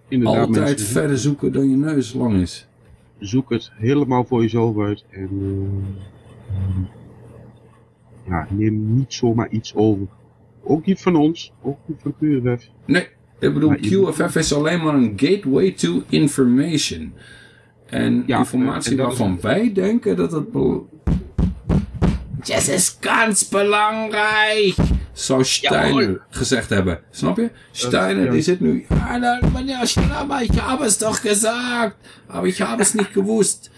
inderdaad. Altijd mensen, verder zoeken dan je neus lang is. Zoek het helemaal voor jezelf uit en eh, ja, neem niet zomaar iets over. Ook niet van ons, ook niet van QFF. Nee, ik bedoel, Maar QFF is alleen maar een gateway to information. En Ja, informatie en dat is- waarvan wij denken dat het... Das is ganz belangrijk, zou Steiner gezegd hebben. Snap je? Steiner, ja. die zit nu... Ja, meneer Schlammer, ich habe es doch gesagt. Aber ich habe es nicht gewusst.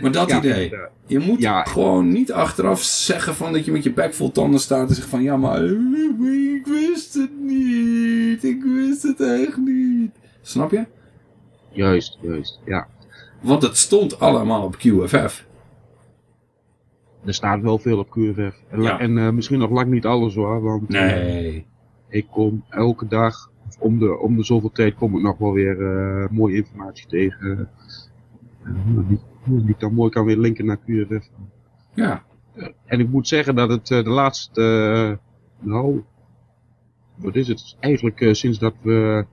Maar dat Ja, idee. Je moet Ja. gewoon niet achteraf zeggen van dat je met je bek vol tanden staat en zegt van ja, maar ik wist het niet. Ik wist het echt niet. Snap je? Juist, juist, ja. Want het stond allemaal op QFF. Er staat wel veel op QFF. En, la- Ja. en eh, misschien nog lang niet alles hoor, want eh, Nee. ik kom elke dag, of om de, om de zoveel tijd kom ik nog wel weer eh, mooie informatie tegen. eh, die, ik dan mooi kan weer linken naar QFF. Ja. En ik moet zeggen dat het eh, de laatste, eh, nou, wat is het? Eigenlijk eh, sinds dat we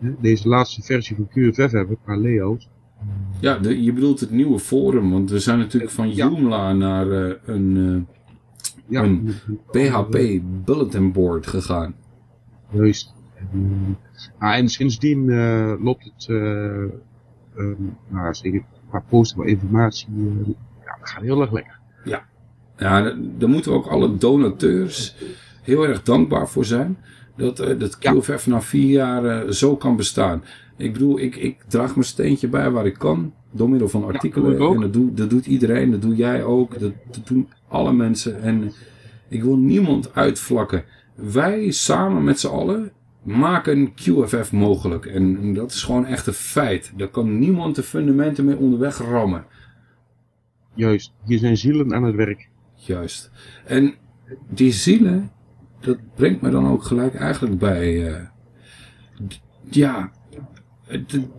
eh, deze laatste versie van QFF hebben, qua layout. Ja, de, je bedoelt het nieuwe forum. Want we zijn natuurlijk van Joomla naar eh, een, eh, Ja, een PHP bulletin board gegaan. Juist. En, ah, en sindsdien eh, loopt het, eh ehm, nou, zeker qua posten van informatie, eh, ja, dat gaat heel erg lekker. Ja, ja da- daar moeten we ook alle donateurs heel erg dankbaar voor zijn. Dat, eh, dat QFF na vier jaar eh, zo kan bestaan. Ik bedoel, ik, ik draag mijn steentje bij waar ik kan. Door middel van artikelen. en dat, doe, dat doet iedereen. Dat doe jij ook. Dat, dat doen alle mensen. En ik wil niemand uitvlakken. Wij samen met z'n allen maken QFF mogelijk. En, dat is gewoon echt een feit. Daar kan niemand de fundamenten mee onderweg rammen. Juist, hier zijn zielen aan het werk. Juist. En die zielen, dat brengt me dan ook gelijk eigenlijk bij, eh, ja,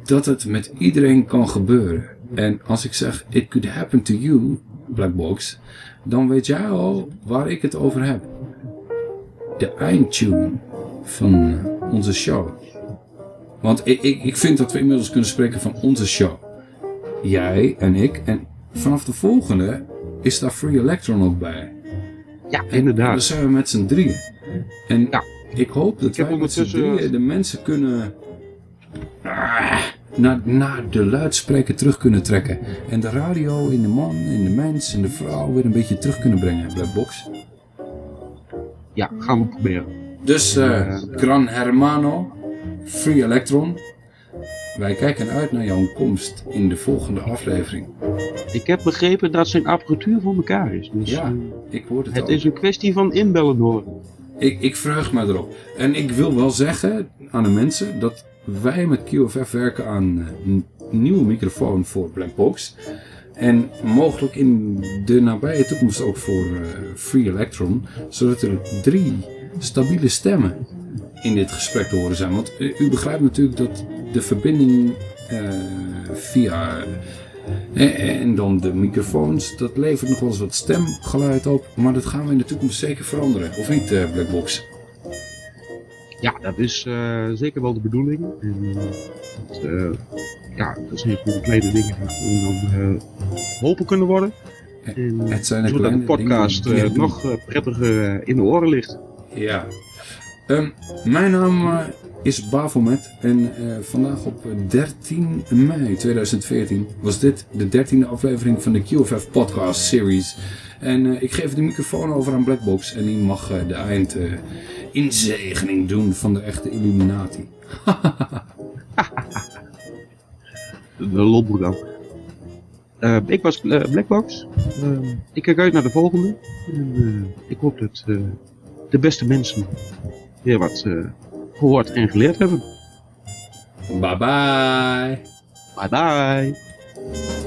dat het met iedereen kan gebeuren. En als ik zeg, it could happen to you, Blackbox, dan weet jij al waar ik het over heb. De eindtune van eh, onze show. Want ik, ik, ik vind dat we inmiddels kunnen spreken van onze show. Jij en ik. En vanaf de volgende is daar Free Electron ook bij. Ja, En inderdaad. dan zijn we met z'n drieën. En ik hoop dat Ik wij met z'n drieën de mensen kunnen... ah, naar, naar de luidspreker terug kunnen trekken. En de radio in de man, in de mens, in de vrouw weer een beetje terug kunnen brengen. Blackbox. Ja, gaan we proberen. Dus eh Gran Hermano, Free Electron. Wij kijken uit naar jouw komst in de volgende aflevering. Ik heb begrepen dat zijn apparatuur voor elkaar is. Dus, Ja, eh, ik hoor het het ook. is een kwestie van inbellen horen. Ik, ik verheug me erop. En ik wil wel zeggen aan de mensen dat wij met QFF werken aan eh, een nieuwe microfoon voor Blackbox. En mogelijk in de nabije toekomst ook voor Free Electron. Zodat er drie stabiele stemmen in dit gesprek te horen zijn. Want eh, u begrijpt natuurlijk dat de verbinding eh, via... en dan de microfoons, dat levert nog wel eens wat stemgeluid op. Maar dat gaan we in de toekomst zeker veranderen. Of niet, eh, Blackbox? Ja, dat is zeker wel de bedoeling. En, dat, ja, dat zijn gewoon kleine dingen die dan eh geholpen kunnen worden. En, het zijn de zodat de kleine podcast die nog prettiger in de oren ligt. Ja. Ehm, mijn naam eh, is Bafomet en eh, vandaag op 13 mei 2014 was dit de dertiende aflevering van de QFF podcast series. En eh, ik geef de microfoon over aan Blackbox en die mag eh, de eind eh, inzegening doen van de echte Illuminati. De lolboer dan. Eh, ik was eh, Blackbox. Eh, ik kijk uit naar de volgende. En, eh, ik hoop dat eh, de beste mensen weer wat eh, gehoord en geleerd hebben. Bye bye. Bye bye.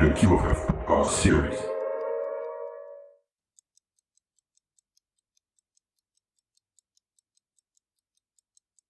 the true meaning of its creed. U luistert naar de QFF Podcast Series.